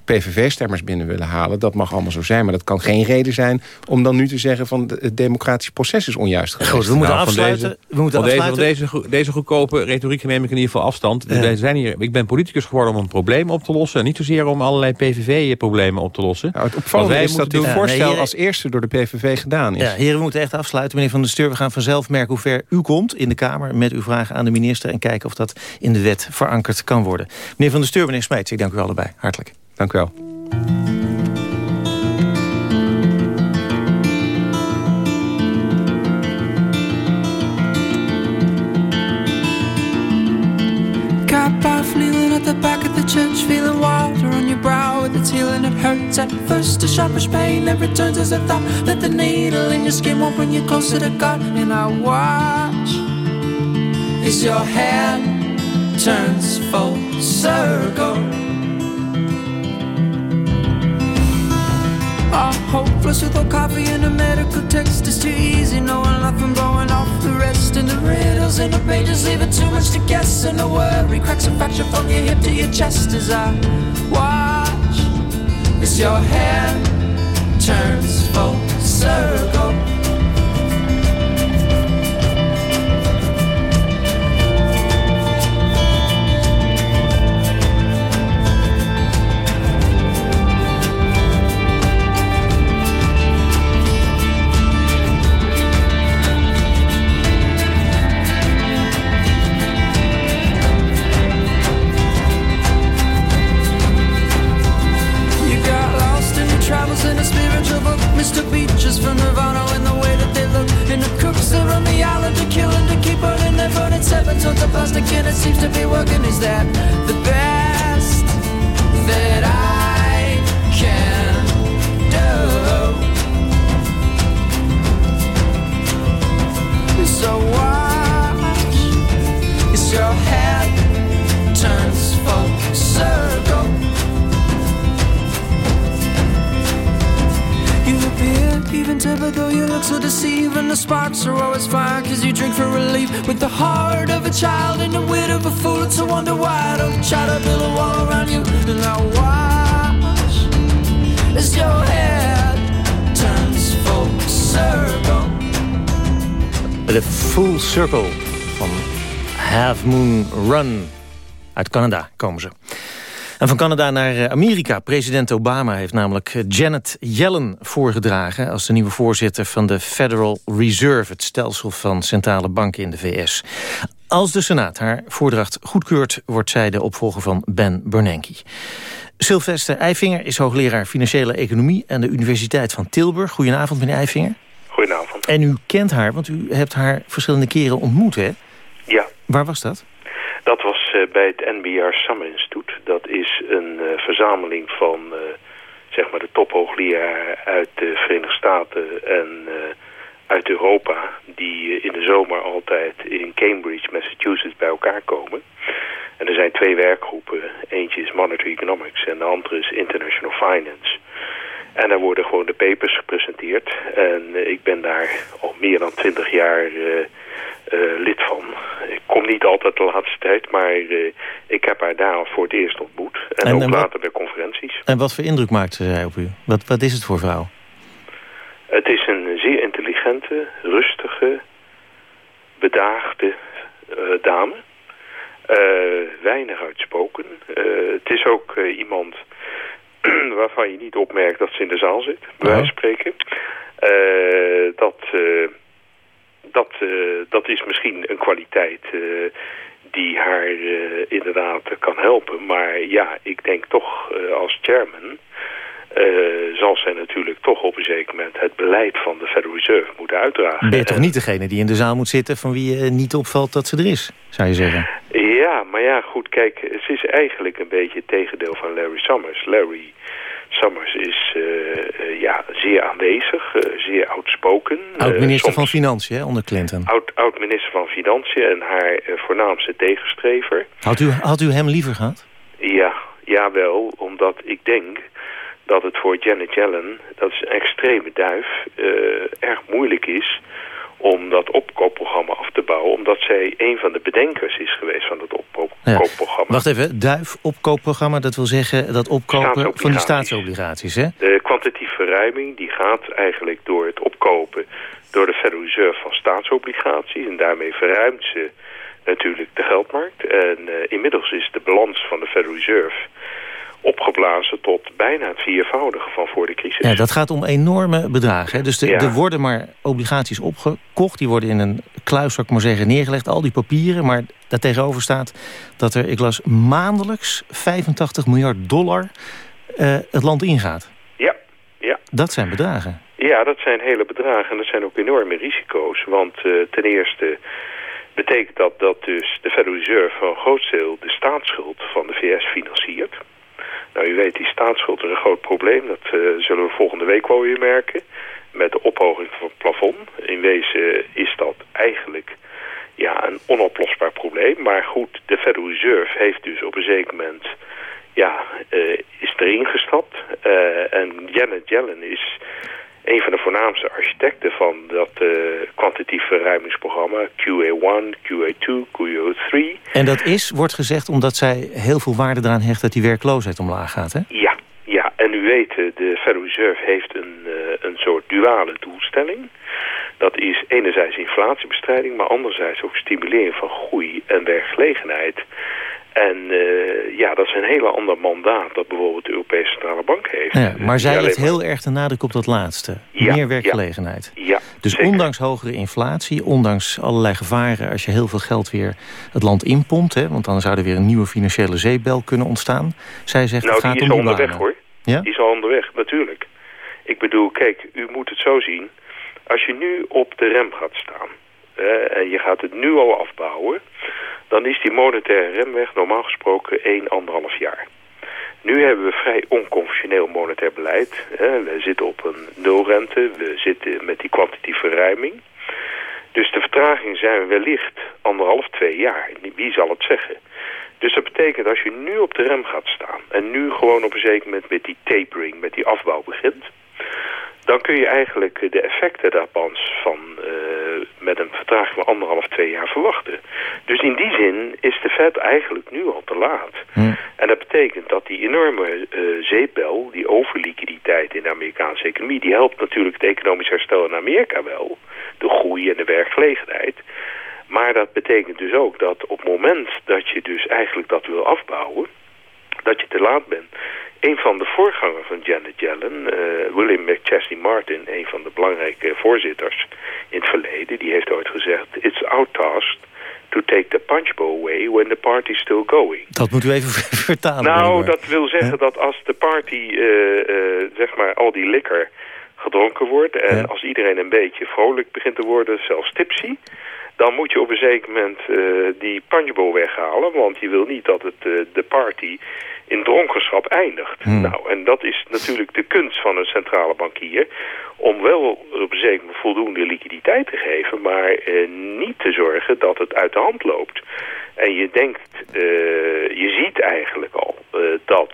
PVV-stemmers binnen willen halen... dat mag allemaal zo zijn. Maar dat kan geen reden zijn om dan nu te zeggen... van het democratische proces is onjuist geweest. Goed, we moeten nou, afsluiten. Deze, we moeten afsluiten. Deze, deze, deze goedkope retoriek neem ik in ieder geval afstand. Ja. zijn hier, ik ben politicus geworden om een probleem op te lossen. Niet zozeer om allerlei PVV-problemen op te lossen. Nou, het opvallende is dat dit voorstel als eerste door de PVV gedaan is. Ja, heren, we moeten echt afsluiten. Meneer Van der Steur, we gaan vanzelf merken hoe ver u komt in de Kamer... met uw vragen aan de minister en kijken of dat in de wet verankerd kan worden. Meneer Van der Steur, meneer Smeets, ik dank u allebei. Hartelijk. Dank u wel. at the back of the church, feeling water on your brow with its healing. It hurts at first, a sharpish pain that returns as a thought that the needle in your skin won't bring you closer to God. And I watch as your hand turns full circle. I'm hopeless without coffee and a medical text. It's too easy knowing nothing blowing off the rest. And the riddles in the pages leave it too much to guess. And the worry cracks a fracture from your hip to your chest as I watch as your hand turns full circle. Circle van Half Moon Run. Uit Canada komen ze. En van Canada naar eh, Amerika. President Obama heeft namelijk Janet Yellen voorgedragen... als de nieuwe voorzitter van de Federal Reserve... het stelsel van centrale banken in de VS. Als de Senaat haar voordracht goedkeurt... wordt zij de opvolger van Ben Bernanke. Sylvester Eifinger is hoogleraar Financiële Economie... aan de Universiteit van Tilburg. Goedenavond, meneer Eifinger. Goedenavond. En u kent haar, want u hebt haar verschillende keren ontmoet, hè? Ja, Waar was dat? dat was eh, bij het NBR Summer Institute. Dat is een eh, verzameling van eh, zeg maar de tophoogleraren uit de Verenigde Staten en uit Europa... die in de zomer altijd in Cambridge, Massachusetts bij elkaar komen. En er zijn twee werkgroepen. Eentje is Monetary Economics en de andere is International Finance. En daar worden gewoon de papers gepresenteerd. En eh, ik ben daar al meer dan twintig jaar eh, eh, lid van. Ik kom niet altijd de laatste tijd, maar ik heb haar daar al voor het eerst ontmoet. En, En- ook en wat- later bij conferenties. En wat voor indruk maakte zij op u? Wat, wat is het voor vrouw? Het is een zeer intelligente, rustige, bedaagde dame. Weinig uitspoken. Het is ook iemand waarvan je niet opmerkt dat ze in de zaal zit, bij wijze van spreken. Eh, dat, eh, dat, eh, dat is misschien een kwaliteit die haar inderdaad kan helpen. Maar ja, ik denk toch als chairman eh, zal zij natuurlijk toch op een zeker moment het beleid van de Federal Reserve moeten uitdragen. Ben je toch niet degene die in de zaal moet zitten... van wie je niet opvalt dat ze er is, zou je zeggen? Ja, maar ja, goed, kijk, ze is eigenlijk een beetje het tegendeel van Larry Summers. Larry Summers is eh, eh, ja, zeer aanwezig, eh, zeer outspoken. Eh, Oud-minister van Financiën, hè, onder Clinton. oud- Oud-minister van Financiën en haar eh, voornaamste tegenstrever. Had u, had u hem liever gehad? Ja, jawel, omdat ik denk dat het voor Janet Yellen, dat is een extreme duif, eh, erg moeilijk is om dat opkoopprogramma af te bouwen. Omdat zij een van de bedenkers is geweest van dat opkoopprogramma. Wacht even, duif opkoopprogramma, dat wil zeggen dat opkopen van die staatsobligaties, hè? De kwantitatieve verruiming die gaat eigenlijk door het opkopen door de Federal Reserve van staatsobligaties. En daarmee verruimt ze natuurlijk de geldmarkt. En eh, inmiddels is de balans van de Federal Reserve opgeblazen tot bijna het viervoudige van voor de crisis. Ja, dat gaat om enorme bedragen. Hè? Dus de- Ja. er worden maar obligaties opgekocht. Die worden in een kluis, zou ik maar zeggen, neergelegd. Al die papieren. Maar daartegenover staat dat er, ik las, maandelijks 85 miljard dollar eh, het land ingaat. Ja, ja. Dat zijn bedragen. Ja, dat zijn hele bedragen en dat zijn ook enorme risico's. Want eh, ten eerste betekent dat dat dus de Federal Reserve een groot deel de staatsschuld van de VS financiert. Nou, u weet, die staatsschuld is een groot probleem. Dat eh, zullen we volgende week wel weer merken. Met de ophoging van het plafond. In wezen is dat eigenlijk ja, een onoplosbaar probleem. Maar goed, de Federal Reserve heeft dus op een zeker moment ja, eh, is erin gestapt. Eh, en Janet Yellen is een van de voornaamste architecten van dat eh kwantitatief verruimingsprogramma QA1, QA2, QA3. En dat is, wordt gezegd, omdat zij heel veel waarde eraan hecht... dat die werkloosheid omlaag gaat, hè? Ja, ja, en u weet, eh, de Federal Reserve heeft een, eh, een soort duale doelstelling. Dat is enerzijds inflatiebestrijding, maar anderzijds ook stimulering van groei en werkgelegenheid. En eh, ja, dat is een hele ander mandaat dat bijvoorbeeld de Europese Centrale Bank heeft. Ja, maar zij legt heel erg de nadruk op dat laatste. Ja, Meer werkgelegenheid. Ja, Dus zeker. ondanks hogere inflatie, ondanks allerlei gevaren... als je heel veel geld weer het land inpompt... Hè, want dan zou er weer een nieuwe financiële zeebel kunnen ontstaan. Zij zegt, Nou, het gaat die om is die al onderweg banen. hoor. Ja? Die is al onderweg, natuurlijk. Ik bedoel, kijk, u moet het zo zien. Als je nu op de rem gaat staan... eh, en je gaat het nu al afbouwen... dan is die monetaire remweg normaal gesproken 1, 1,5 jaar. Nu hebben we vrij onconventioneel monetair beleid. We zitten op een nulrente, we zitten met die kwantitatieve verruiming. Dus de vertraging zijn wellicht anderhalf, twee jaar. Wie zal het zeggen? Dus dat betekent als je nu op de rem gaat staan... en nu gewoon op een zeker moment met die tapering, met die afbouw begint... dan kun je eigenlijk de effecten daarvan van uh, met een vertraging van anderhalf, twee jaar verwachten. Dus in die zin is de Fed eigenlijk nu al te laat. En dat betekent dat die enorme uh, zeepbel, die overliquiditeit in de Amerikaanse economie, die helpt natuurlijk het economisch herstel in Amerika wel. De groei en de werkgelegenheid. Maar dat betekent dus ook dat op het moment dat je dus eigenlijk dat wil afbouwen, dat je te laat bent. Een van de voorgangers van Janet Yellen, uh, William McChesney Martin, een van de belangrijke voorzitters in het verleden, die heeft ooit gezegd, it's our task to take the punch bowl away when the party is still going. Dat moet u even vertalen. Nou, dat wil zeggen dat als de party, uh, uh, zeg maar, al die liquor gedronken wordt en als iedereen een beetje vrolijk begint te worden, zelfs tipsy, dan moet je op een zeker moment uh, die punchbowl weghalen. Want je wil niet dat het, de party in dronkenschap eindigt. Hmm. Nou, en dat is natuurlijk de kunst van een centrale bankier... om wel op een zeker voldoende liquiditeit te geven... maar uh, niet te zorgen dat het uit de hand loopt. En je denkt, je ziet eigenlijk al dat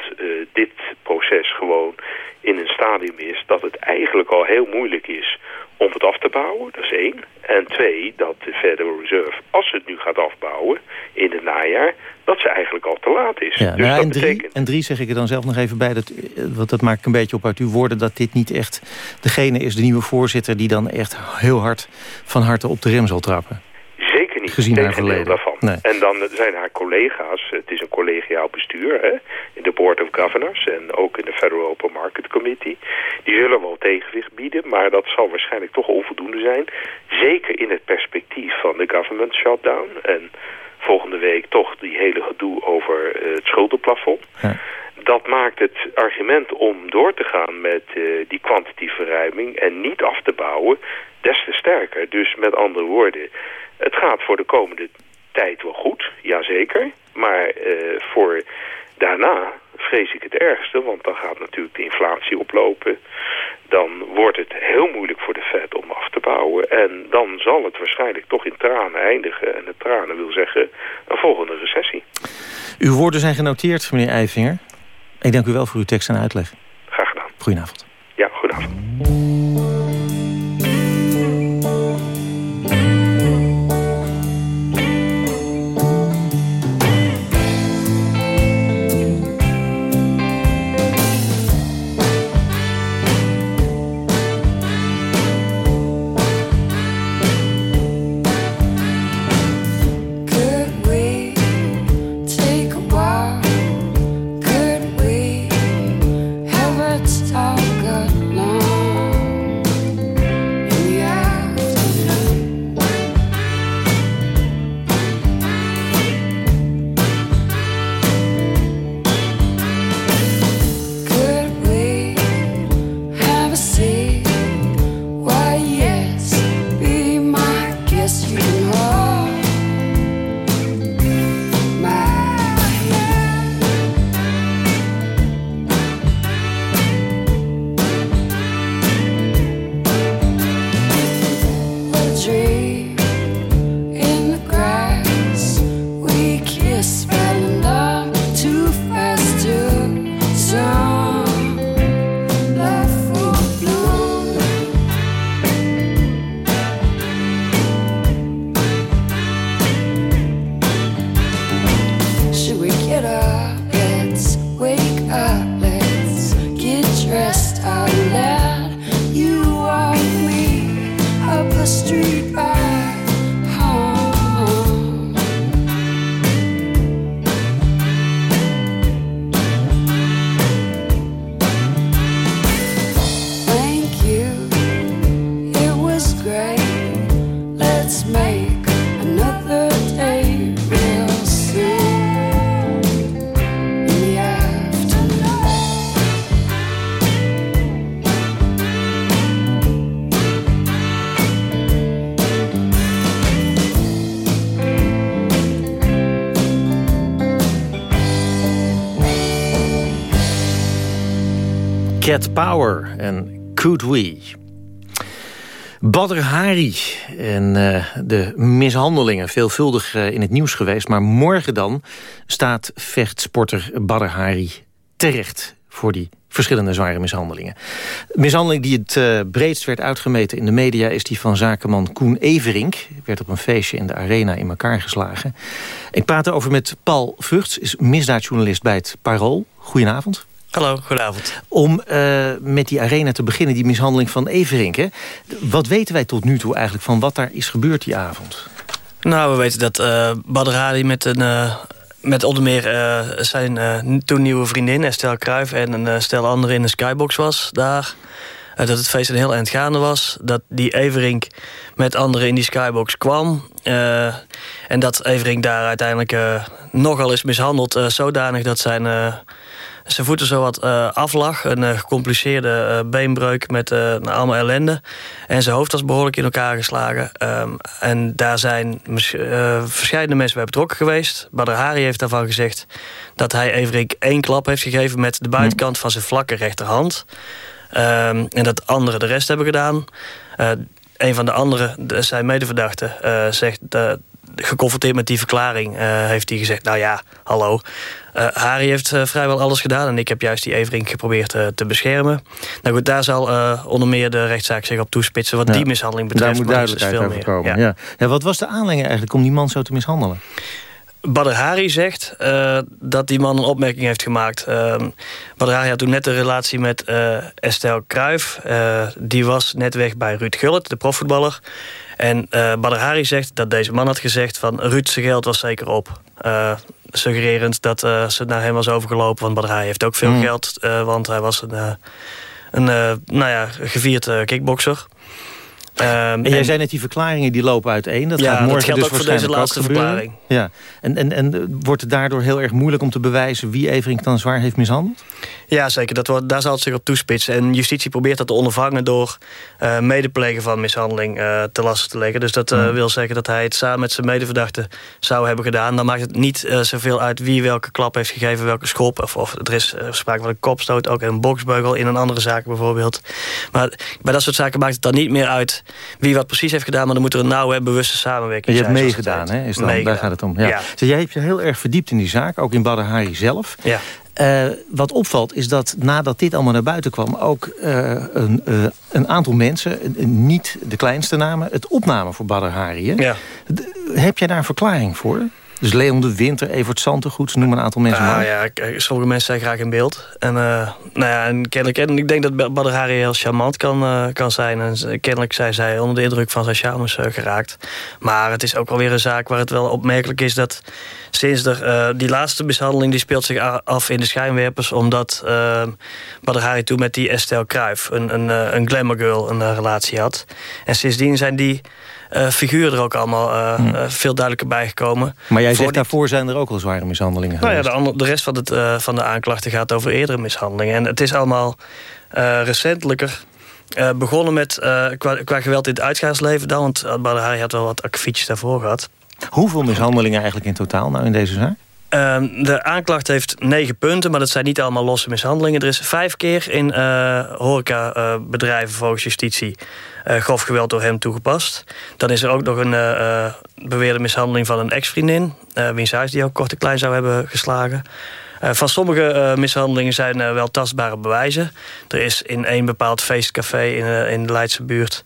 dit proces gewoon in een stadium is... dat het eigenlijk al heel moeilijk is om het af te bouwen, dat is één. En twee, dat de Federal Reserve, als ze het nu gaat afbouwen in het najaar, dat ze eigenlijk al te laat is. Ja, dus nou, dat en, drie, betekent... en drie zeg ik er dan zelf nog even bij, dat, want dat maak ik een beetje op uit uw woorden, dat dit niet echt degene is, de nieuwe voorzitter, die dan echt heel hard van harte op de rem zal trappen. Niet. Gezien Tegendeel daarvan. Nee. En dan zijn haar collega's, het is een collegiaal bestuur, hè, in de Board of Governors en ook in de Federal Open Market Committee. Die zullen wel tegenwicht bieden, maar dat zal waarschijnlijk toch onvoldoende zijn. Zeker in het perspectief van de government shutdown en volgende week toch die hele gedoe over eh, het schuldenplafond. Dat maakt het argument om door te gaan met eh, die kwantitatieve ruiming en niet af te bouwen des te sterker. Dus met andere woorden, het gaat voor de komende tijd wel goed, jazeker. Maar eh, voor daarna vrees ik het ergste, want dan gaat natuurlijk de inflatie oplopen. Dan wordt het heel moeilijk voor de Fed om af te bouwen. En dan zal het waarschijnlijk toch in tranen eindigen. En de tranen wil zeggen een volgende recessie. Uw woorden zijn genoteerd, meneer Eifinger. Ik dank u wel voor uw tekst en uitleg. Graag gedaan. Goedenavond. Ja, goedenavond. Power en Could We. Badr Hari en eh, de mishandelingen veelvuldig eh, in het nieuws geweest. Maar morgen dan staat vechtsporter Badr Hari terecht voor die verschillende zware mishandelingen. De mishandeling die het uh, breedst werd uitgemeten in de media... is die van zakenman Koen Everink. Werd op een feestje in de arena in elkaar geslagen. Ik praat erover met Paul Vugts, is misdaadjournalist bij het Parool. Goedenavond. Hallo, goedenavond. Om uh, met die arena te beginnen, die mishandeling van Everink. Hè? Wat weten wij tot nu toe eigenlijk van wat daar is gebeurd die avond? Nou, we weten dat uh, Badr Hari met een... Uh, met onder meer uh, zijn toen nieuwe vriendin Estelle Kruijf... en een stel anderen in de skybox was daar. dat het feest een heel eind gaande was. Dat die Everink met anderen in die skybox kwam. en dat Everink daar uiteindelijk nogal is mishandeld. zodanig dat zijn zijn voeten zo wat uh, aflag. Een uh, gecompliceerde uh, beenbreuk met allemaal ellende. En zijn hoofd was behoorlijk in elkaar geslagen. Um, en daar zijn verschillende mensen bij betrokken geweest. Badr Hari heeft daarvan gezegd dat hij Everink één klap heeft gegeven... met de buitenkant van zijn vlakke rechterhand. Um, en dat anderen de rest hebben gedaan. een van de anderen, zijn medeverdachte, zegt... geconfronteerd met die verklaring, heeft hij gezegd... nou ja, hallo, uh, Harry heeft uh, vrijwel alles gedaan. En ik heb juist die Everink geprobeerd uh, te beschermen. Nou goed, daar zal onder meer de rechtszaak zich op toespitsen... wat ja. die mishandeling betreft. Daar moet duidelijkheid dus over komen. Ja. Ja. ja. wat was de aanleiding eigenlijk om die man zo te mishandelen? Badr Hari zegt dat die man een opmerking heeft gemaakt. Uh, Badr Hari had toen net een relatie met Estelle Kruijf. die was net weg bij Ruud Gullit, de profvoetballer. En Badr Hari zegt dat deze man had gezegd... van Ruud zijn geld was zeker op suggererend dat uh, ze naar hem was overgelopen. Want Badr Hari heeft ook veel Hmm. mm. geld, uh, want hij was een, uh, een nou ja, gevierd kickbokser. Um, en jij en, zei net, die verklaringen die lopen uiteen. Dat ja, gaat morgen dat geldt dus ook voor deze laatste verklaring. Ja. En, en, en wordt het daardoor heel erg moeilijk om te bewijzen... wie Everink dan zwaar heeft mishandeld? Ja, zeker. Dat wordt, daar zal het zich op toespitsen. En justitie probeert dat te ondervangen door uh, medeplegen van mishandeling uh, te lasten te leggen. Dus dat uh, hmm. wil zeggen dat hij het samen met zijn medeverdachte zou hebben gedaan. Dan maakt het niet zoveel uit wie welke klap heeft gegeven, welke schop. Of, of er is sprake van een kopstoot, ook een boksbeugel in een andere zaak bijvoorbeeld. Maar bij dat soort zaken maakt het dan niet meer uit wie wat precies heeft gedaan. Maar dan moet er een nauwe en bewuste samenwerking je zijn. Je hebt meegedaan, hè? Daar gaat het om. Ja. ja. Dus jij hebt je heel erg verdiept in die zaak, ook in Badr Hari zelf. Ja. Uh, wat opvalt is dat nadat dit allemaal naar buiten kwam... ook uh, een, uh, een, aantal mensen, niet de kleinste namen... het opnamen voor Badr Hari. Ja. Heb jij daar een verklaring voor? Dus Leon de Winter, Evert Santegoed, noem een aantal mensen nou, ja, sommige mensen zijn graag in beeld. En, nou ja, en kennelijk, en ik denk dat Badr Hari heel charmant kan, kan zijn. En kennelijk zijn zij onder de indruk van zijn charmes geraakt. Maar het is ook alweer een zaak waar het wel opmerkelijk is... dat sinds er, die laatste mishandeling die speelt zich af in de schijnwerpers... omdat uh, Badr Hari toen met die Estelle Kruijf, een, een, een glamour girl, een relatie had. En sindsdien zijn die figuren er ook allemaal hmm. veel duidelijker bijgekomen. Maar jij zegt daarvoor zijn er ook al zware mishandelingen Nou ja, de, de rest van, het, van de aanklachten gaat over eerdere mishandelingen. En het is allemaal recentelijker... Uh, begonnen met uh, qua, qua, geweld in het uitgaansleven dan. Want Badr Hari had wel wat akkefietjes daarvoor gehad. Hoeveel mishandelingen eigenlijk in totaal nou in deze zaak? Uh, de aanklacht heeft negen punten, maar dat zijn niet allemaal losse mishandelingen. Er is vijf keer in uh, horecabedrijven volgens justitie uh, grof geweld door hem toegepast. Dan is er ook nog een beweerde mishandeling van een ex-vriendin... wiens huis die ook kort en klein zou hebben geslagen. Van sommige mishandelingen zijn wel tastbare bewijzen. Er is in één bepaald feestcafé in, in de Leidse buurt...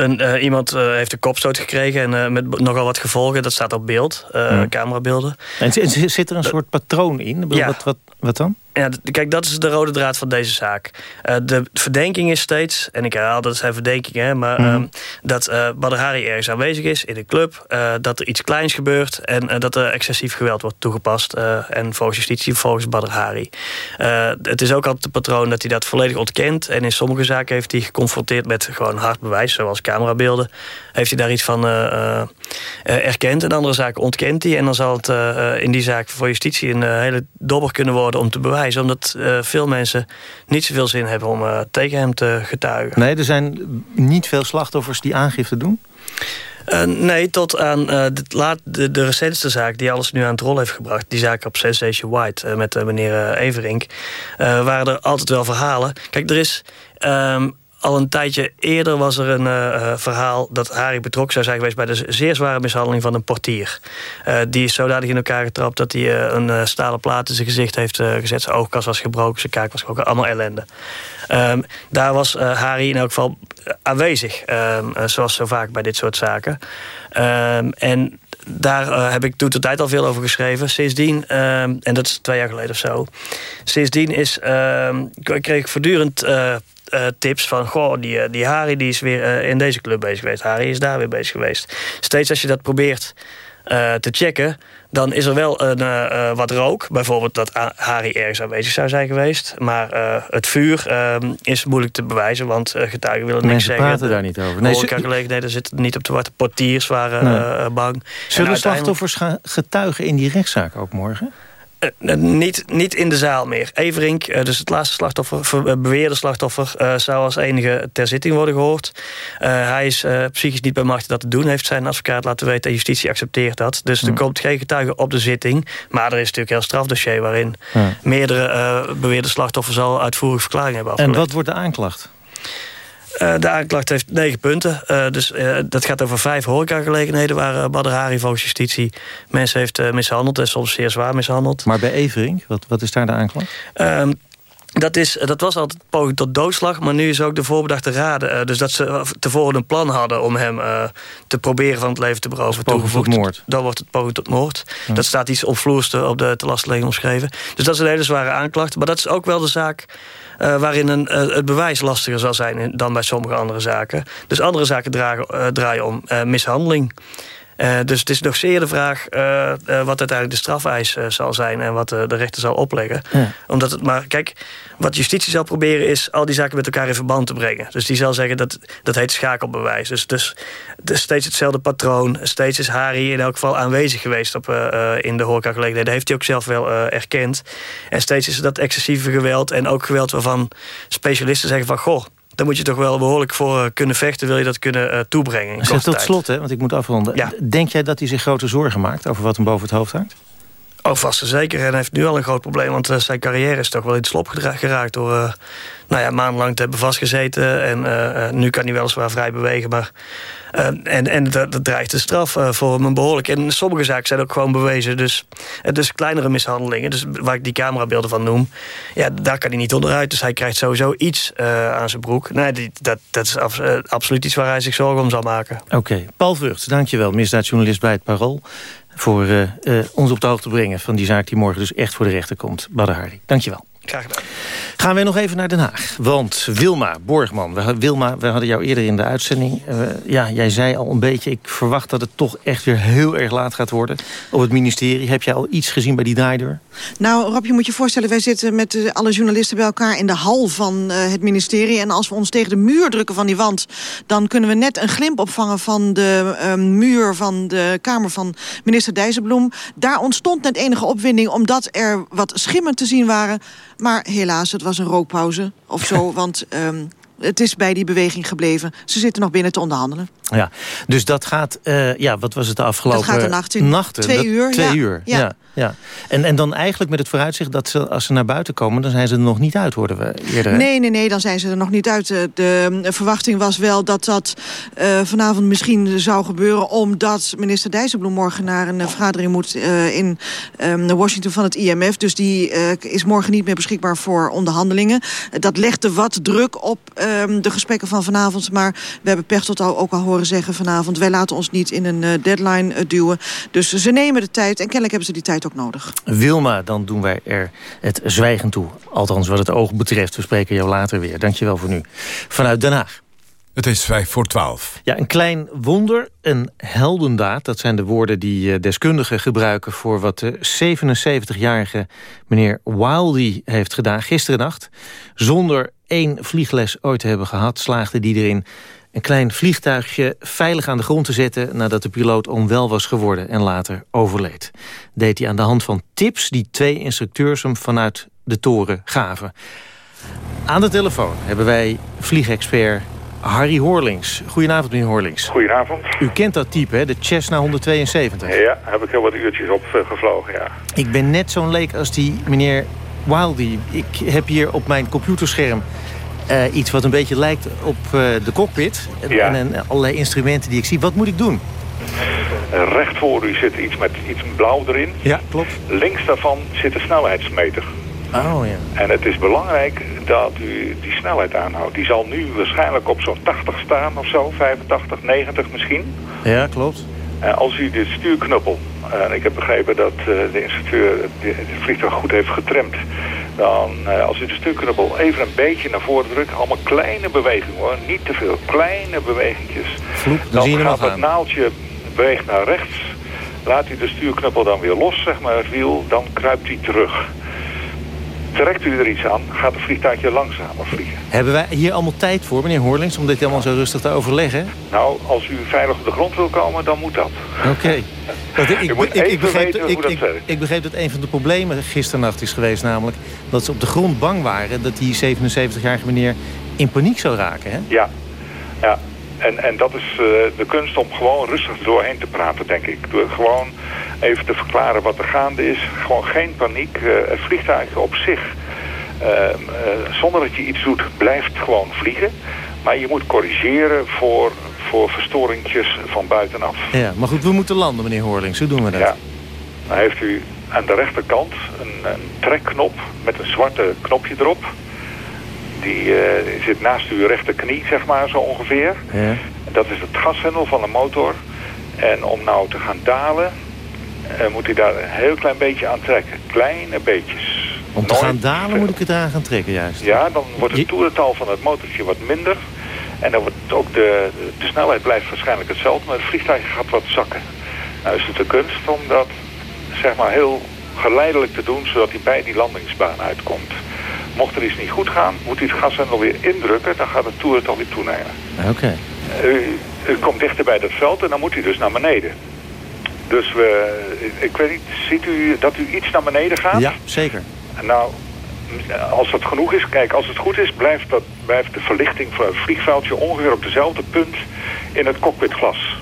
een, iemand heeft een kopstoot gekregen en met nogal wat gevolgen. Dat staat op beeld, ja. camerabeelden. En zit er een soort patroon in? Ja. Wat, wat, wat dan? Ja, kijk, dat is de rode draad van deze zaak. Uh, de verdenking is steeds, en ik herhaal dat zijn verdenkingen... Hè, maar mm. um, dat uh, Badr Hari ergens aanwezig is in een club... Uh, dat er iets kleins gebeurt en dat er excessief geweld wordt toegepast. en volgens justitie, volgens Badr Hari. het is ook altijd het patroon dat hij dat volledig ontkent... en in sommige zaken heeft hij geconfronteerd met gewoon hard bewijs... zoals camerabeelden, heeft hij daar iets van erkend. In andere zaken ontkent hij en dan zal het in die zaak voor justitie... een hele dobber kunnen worden om te bewijzen omdat uh, veel mensen niet zoveel zin hebben om uh, tegen hem te getuigen. Nee, er zijn niet veel slachtoffers die aangifte doen? Uh, nee, tot aan de, laat, de, de, recentste zaak die alles nu aan het rol heeft gebracht... die zaak op Sensation White met meneer Everink... waren er altijd wel verhalen. Kijk, er is... Um, al een tijdje eerder was er een eh, eh, verhaal dat Harry betrokken zou zijn geweest bij de zeer zware mishandeling van een portier. Eh, die is zodanig in elkaar getrapt dat hij een stalen plaat in zijn gezicht heeft gezet. Zijn oogkas was gebroken, zijn kaak was gebroken, allemaal ellende. Ehm, daar was Harry in elk geval aanwezig, ehm, eh, zoals zo vaak bij dit soort zaken. Ehm, en daar heb ik toen de tijd al veel over geschreven. Sindsdien, en dat is twee jaar geleden of zo. Sindsdien is, k- kreeg ik voortdurend eh, tips van... goh, die, eh, die Harry die is weer eh, in deze club bezig geweest. Harry is daar weer bezig geweest. Steeds als je dat probeert te checken... dan is er wel een, wat rook. Bijvoorbeeld dat Harry ergens aanwezig zou zijn geweest. Maar het vuur ehm, is moeilijk te bewijzen... want getuigen willen niks Mensen zeggen. praten daar niet over. Nee, Horecagelegenheden zitten niet op de wachten. Portiers waren Nee. bang. En Zullen uiteindelijk- slachtoffers gaan getuigen in die rechtszaak ook morgen? Eh, eh, niet, niet in de zaal meer. Everink, eh, dus het laatste slachtoffer, beweerde slachtoffer... zou als enige ter zitting worden gehoord. Eh, hij is psychisch niet bij macht dat te doen. Heeft zijn advocaat laten weten en justitie accepteert dat. Dus er komt geen getuige op de zitting. Maar er is natuurlijk een heel strafdossier... waarin Ja. meerdere beweerde slachtoffers... al uitvoerig verklaring hebben En afgelegd. wat wordt de aanklacht? Eh, de aanklacht heeft negen punten. Eh, dus eh, dat gaat over vijf horecagelegenheden... waar Badr Hari volgens justitie mensen heeft mishandeld... en soms zeer zwaar mishandeld. Maar bij Everink, wat, wat is daar de aanklacht? Ehm, dat, is, dat was altijd poging tot doodslag, maar nu is ook de voorbedachte raden. dus dat ze tevoren een plan hadden om hem te proberen van het leven te beroven. poging moord. Dan wordt het poging tot moord. Ja. Dat staat iets opvloerste op de telastlegging omschreven. Dus dat is een hele zware aanklacht. Maar dat is ook wel de zaak eh, waarin een, eh, het bewijs lastiger zal zijn dan bij sommige andere zaken. Dus andere zaken eh, draaien om mishandeling. Eh, dus het is nog zeer de vraag eh, eh, wat uiteindelijk de strafeis zal zijn... en wat de rechter zal opleggen. Ja. Omdat het maar, kijk, wat justitie zal proberen is... al die zaken met elkaar in verband te brengen. Dus die zal zeggen, dat, dat heet schakelbewijs. Dus, dus, dus steeds hetzelfde patroon. Steeds is Harry in elk geval aanwezig geweest op, in de horecagelegenheden. Dat heeft hij ook zelf wel erkend. En steeds is dat excessieve geweld... en ook geweld waarvan specialisten zeggen van... goh, daar moet je toch wel behoorlijk voor eh, kunnen vechten... wil je dat kunnen eh, toebrengen Zeg, tot tijd. slot, hè, want ik moet afronden. Ja. Denk jij dat hij zich grote zorgen maakt over wat hem boven het hoofd hangt? Oh, vast en zeker. En heeft nu al een groot probleem. Want eh, zijn carrière is toch wel het slop geraakt... door eh, nou ja, maandenlang te hebben vastgezeten. En eh, nu kan hij weliswaar vrij bewegen. Maar, en en dat, dat dreigt de straf voor hem behoorlijk. En sommige zaken zijn ook gewoon bewezen. Dus, dus kleinere mishandelingen, dus waar ik die camerabeelden van noem... ja, daar kan hij niet onderuit. Dus hij krijgt sowieso iets aan zijn broek. Nee, dat, dat is abs- absoluut iets waar hij zich zorgen om zal maken. Oké, Paul Vrucht, dankjewel, misdaadjournalist bij het Parool... voor eh, eh, ons op de hoogte brengen van die zaak die morgen dus echt voor de rechter komt. Badr Hari, dankjewel. Graag gedaan. Gaan we nog even naar Den Haag. Want Wilma Borgman, we, Wilma, we hadden jou eerder in de uitzending. Eh, ja, jij zei al een beetje, ik verwacht dat het toch echt weer heel erg laat gaat worden. Op het ministerie, heb jij al iets gezien bij die draaideur? Nou, Rob, je moet je voorstellen, wij zitten met eh, alle journalisten bij elkaar in de hal van eh, het ministerie. En als we ons tegen de muur drukken van die wand, dan kunnen we net een glimp opvangen van de eh, muur van de kamer van minister Dijsselbloem. Daar ontstond net enige opwinding, omdat er wat schimmen te zien waren. Maar helaas, het was een rookpauze of zo, want ehm, het is bij die beweging gebleven. Ze zitten nog binnen te onderhandelen. Ja, dus dat gaat, eh, ja, wat was het de afgelopen Dat gaat de nacht in. nachten? Twee Dat- uur, Twee ja. uur, ja. Ja. ja, En, en dan eigenlijk met het vooruitzicht dat ze, als ze naar buiten komen... dan zijn ze er nog niet uit, hoorden we eerder. Nee, nee, nee, dan zijn ze er nog niet uit. Eh, De eh, verwachting was wel dat dat eh, vanavond misschien zou gebeuren... omdat minister Dijsselbloem morgen naar een vergadering moet in eh, Washington van het IMF. Dus die is morgen niet meer beschikbaar voor onderhandelingen. Dat legde wat druk op eh, de gesprekken van vanavond. Maar we hebben Pechtold al, ook al horen zeggen vanavond... wij laten ons niet in een eh, deadline eh, duwen. Dus ze nemen de tijd en kennelijk hebben ze die tijd ook nodig. Wilma, dan doen wij er het zwijgen toe. Althans, wat het oog betreft. We spreken jou later weer. Dankjewel voor nu. Vanuit Den Haag. Het is vijf voor twaalf. Ja, een klein wonder, een heldendaad. Dat zijn de woorden die eh, deskundigen gebruiken... voor wat de 77-jarige meneer Wildy heeft gedaan gisterennacht. Zonder één vliegles ooit te hebben gehad... slaagde die erin een klein vliegtuigje veilig aan de grond te zetten... nadat de piloot onwel was geworden en later overleed. Deed hij aan de hand van tips die twee instructeurs hem vanuit de toren gaven. Aan de telefoon hebben wij vliegexpert Harry Horlings. Goedenavond, meneer Horlings. Goedenavond. U kent dat type, hè? de Cessna 172. Ja, heb ik heel wat uurtjes op eh, gevlogen, ja. Ik ben net zo'n leek als die meneer Wildy. Ik heb hier op mijn computerscherm eh, iets wat een beetje lijkt op eh, de cockpit. En, Ja. en, en allerlei instrumenten die ik zie. Wat moet ik doen? Eh, recht voor u zit iets met iets blauw erin. Ja, klopt. Links daarvan zit een snelheidsmeter. Oh ja. En het is belangrijk dat u die snelheid aanhoudt. Die zal nu waarschijnlijk op zo'n 80 staan of zo, 85, 90 misschien. Ja, klopt. En als u de stuurknuppel, en ik heb begrepen dat eh, de instructeur het het vliegtuig goed heeft getremd, dan eh, als u de stuurknuppel even een beetje naar voren drukt, allemaal kleine bewegingen hoor, niet te veel, kleine bewegingjes. Vloep, dan, Dan zie je hem al gaat het gaan. naaldje beweegt naar rechts, laat u de stuurknuppel dan weer los, zeg maar, het wiel, dan kruipt hij terug. Trekt u er iets aan, gaat het vliegtuigje langzamer vliegen. Hebben wij hier allemaal tijd voor, meneer Hoorlings, om dit helemaal zo rustig te overleggen? Nou, als u veilig op de grond wil komen, dan moet dat. Oké. Ik, ik, ik, ik begreep dat een van de problemen gisternacht is geweest... namelijk dat ze op de grond bang waren... dat die 77-jarige meneer in paniek zou raken. Hè? Ja, ja. En, en dat is eh, de kunst om gewoon rustig doorheen te praten, denk ik. Door gewoon even te verklaren wat er gaande is. Gewoon geen paniek. Eh, het vliegtuig op zich, eh, zonder dat je iets doet, blijft gewoon vliegen. Maar je moet corrigeren voor, voor verstoringjes van buitenaf. Ja, maar goed, we moeten landen, meneer Hoorlings. Hoe doen we dat? Ja. Dan heeft u aan de rechterkant een, een trekknop met een zwarte knopje erop. Die eh, zit naast uw rechterknie, zeg maar, zo ongeveer. Ja. Dat is het gashendel van de motor. En om nou te gaan dalen, eh, moet u daar een heel klein beetje aan trekken. Kleine beetjes. Om te Nooit gaan dalen veel. moet ik het aan gaan trekken, juist. Ja, dan wordt het toerental van het motortje wat minder. En dan wordt ook de, de snelheid blijft waarschijnlijk hetzelfde, maar het vliegtuig gaat wat zakken. Nou is het de kunst om dat zeg maar heel geleidelijk te doen, zodat hij bij die landingsbaan uitkomt. Mocht er iets niet goed gaan, moet u het gashendel weer indrukken, dan gaat het toerental weer toenemen. Oké. U, u komt dichter bij dat veld en dan moet u dus naar beneden. Dus we, ik weet niet, ziet u dat u iets naar beneden gaat? Ja, zeker. Nou, als dat genoeg is, kijk, als het goed is, blijft, dat, blijft de verlichting van het vliegveldje ongeveer op dezelfde punt in het cockpitglas.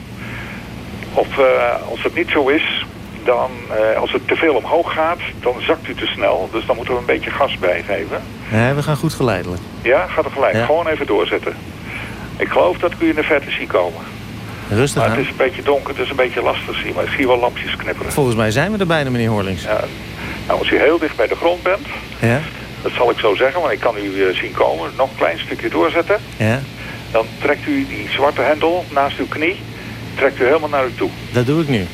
Of eh, als het niet zo is, dan, eh, als het te veel omhoog gaat, dan zakt u te snel. Dus dan moeten we een beetje gas bijgeven. Nee, we gaan goed geleidelijk. Ja, gaat er gelijk. Ja. Gewoon even doorzetten. Ik geloof dat ik u in de verte zie komen. Rustig Maar aan. het is een beetje donker, het is een beetje lastig zien. Maar ik zie wel lampjes knipperen. Volgens mij zijn we er bijna, meneer Hoorlings. Ja. Nou, als u heel dicht bij de grond bent, Ja? dat zal ik zo zeggen, want ik kan u eh, zien komen. Nog een klein stukje doorzetten. Ja? Dan trekt u die zwarte hendel naast uw knie, trekt u helemaal naar u toe. Dat doe ik nu.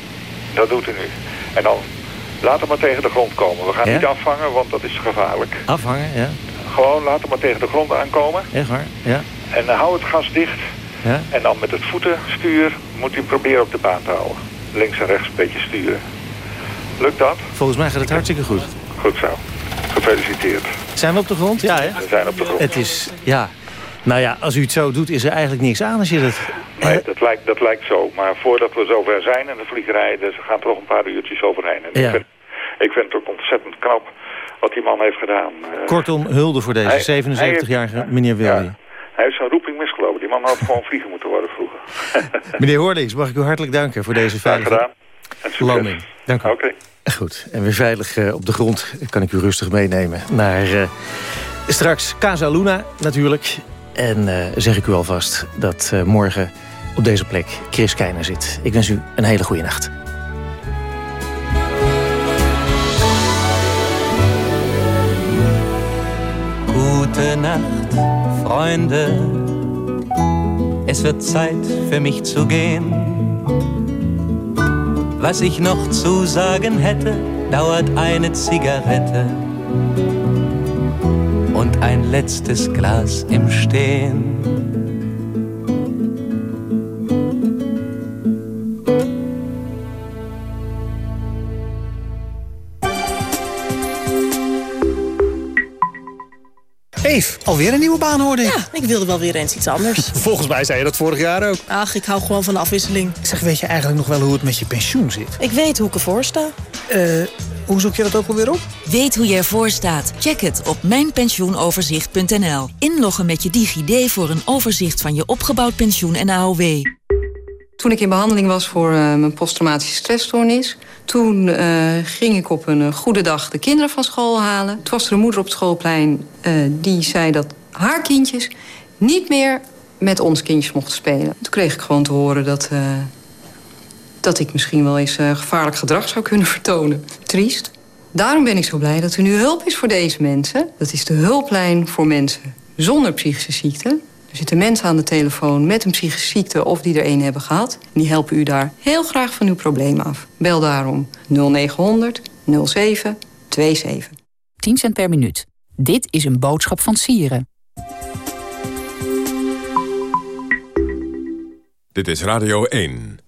Dat doet u nu. En dan laat hem maar tegen de grond komen. We gaan Ja? niet afvangen, want dat is gevaarlijk. Afhangen, ja. Gewoon laat hem maar tegen de grond aankomen. Echt waar? Ja. En dan hou het gas dicht. Ja? En dan met het voetenstuur moet u proberen op de baan te houden. Links en rechts een beetje sturen. Lukt dat? Volgens mij gaat het hartstikke goed. Goed zo. Gefeliciteerd. Zijn we op de grond? Ja, hè? We zijn op de grond. Het is, ja. Nou ja, als u het zo doet, is er eigenlijk niks aan als je dat... Nee, dat lijkt, dat lijkt zo. Maar voordat we zover zijn in de vliegerij, dus we gaan er nog een paar uurtjes overheen. En Ja. ik, vind, ik vind het ook ontzettend knap wat die man heeft gedaan. Eh, Kortom, hulde voor deze 77-jarige meneer Willy. hij heeft zijn roeping misgelopen. Die man had gewoon vliegen moeten worden vroeger. Meneer Hoorlings, mag ik u hartelijk danken voor deze Graag veilige gedaan. En landing. Dank u. Oké. Goed, en weer veilig eh, op de grond kan ik u rustig meenemen naar eh, straks Casa Luna natuurlijk. En eh, zeg ik u alvast dat eh, morgen op deze plek Chris Keijner zit. Ik wens u een hele goede nacht. Gute Nacht, Freunde. Es wird Zeit für mich zu gehen. Was ich noch zu sagen hätte, dauert eine Zigarette ein letztes Glas im Stehen. Eve, alweer een nieuwe baan hoorde ik. Ja, ik wilde wel weer eens iets anders. Volgens mij zei je dat vorig jaar ook. Ach, ik hou gewoon van de afwisseling. Zeg, weet je eigenlijk nog wel hoe het met je pensioen zit? Ik weet hoe ik ervoor sta. Eh, hoe zoek je dat ook alweer op? Weet hoe je ervoor staat? Check het op mijnpensioenoverzicht.nl. Inloggen met je DigiD voor een overzicht van je opgebouwd pensioen en AOW. Toen ik in behandeling was voor eh, mijn posttraumatische stressstoornis... toen eh, ging ik op een eh, goede dag de kinderen van school halen. Toen was er een moeder op het schoolplein eh, die zei dat haar kindjes niet meer met ons kindjes mochten spelen. Toen kreeg ik gewoon te horen dat, uh, dat ik misschien wel eens uh, gevaarlijk gedrag zou kunnen vertonen. Triest. Daarom ben ik zo blij dat er nu hulp is voor deze mensen. Dat is de hulplijn voor mensen zonder psychische ziekte. Er zitten mensen aan de telefoon met een psychische ziekte of die er een hebben gehad. En die helpen u daar heel graag van uw probleem af. Bel daarom 0900 07 27. 10 cent per minuut. Dit is een boodschap van Sieren. Dit is Radio 1.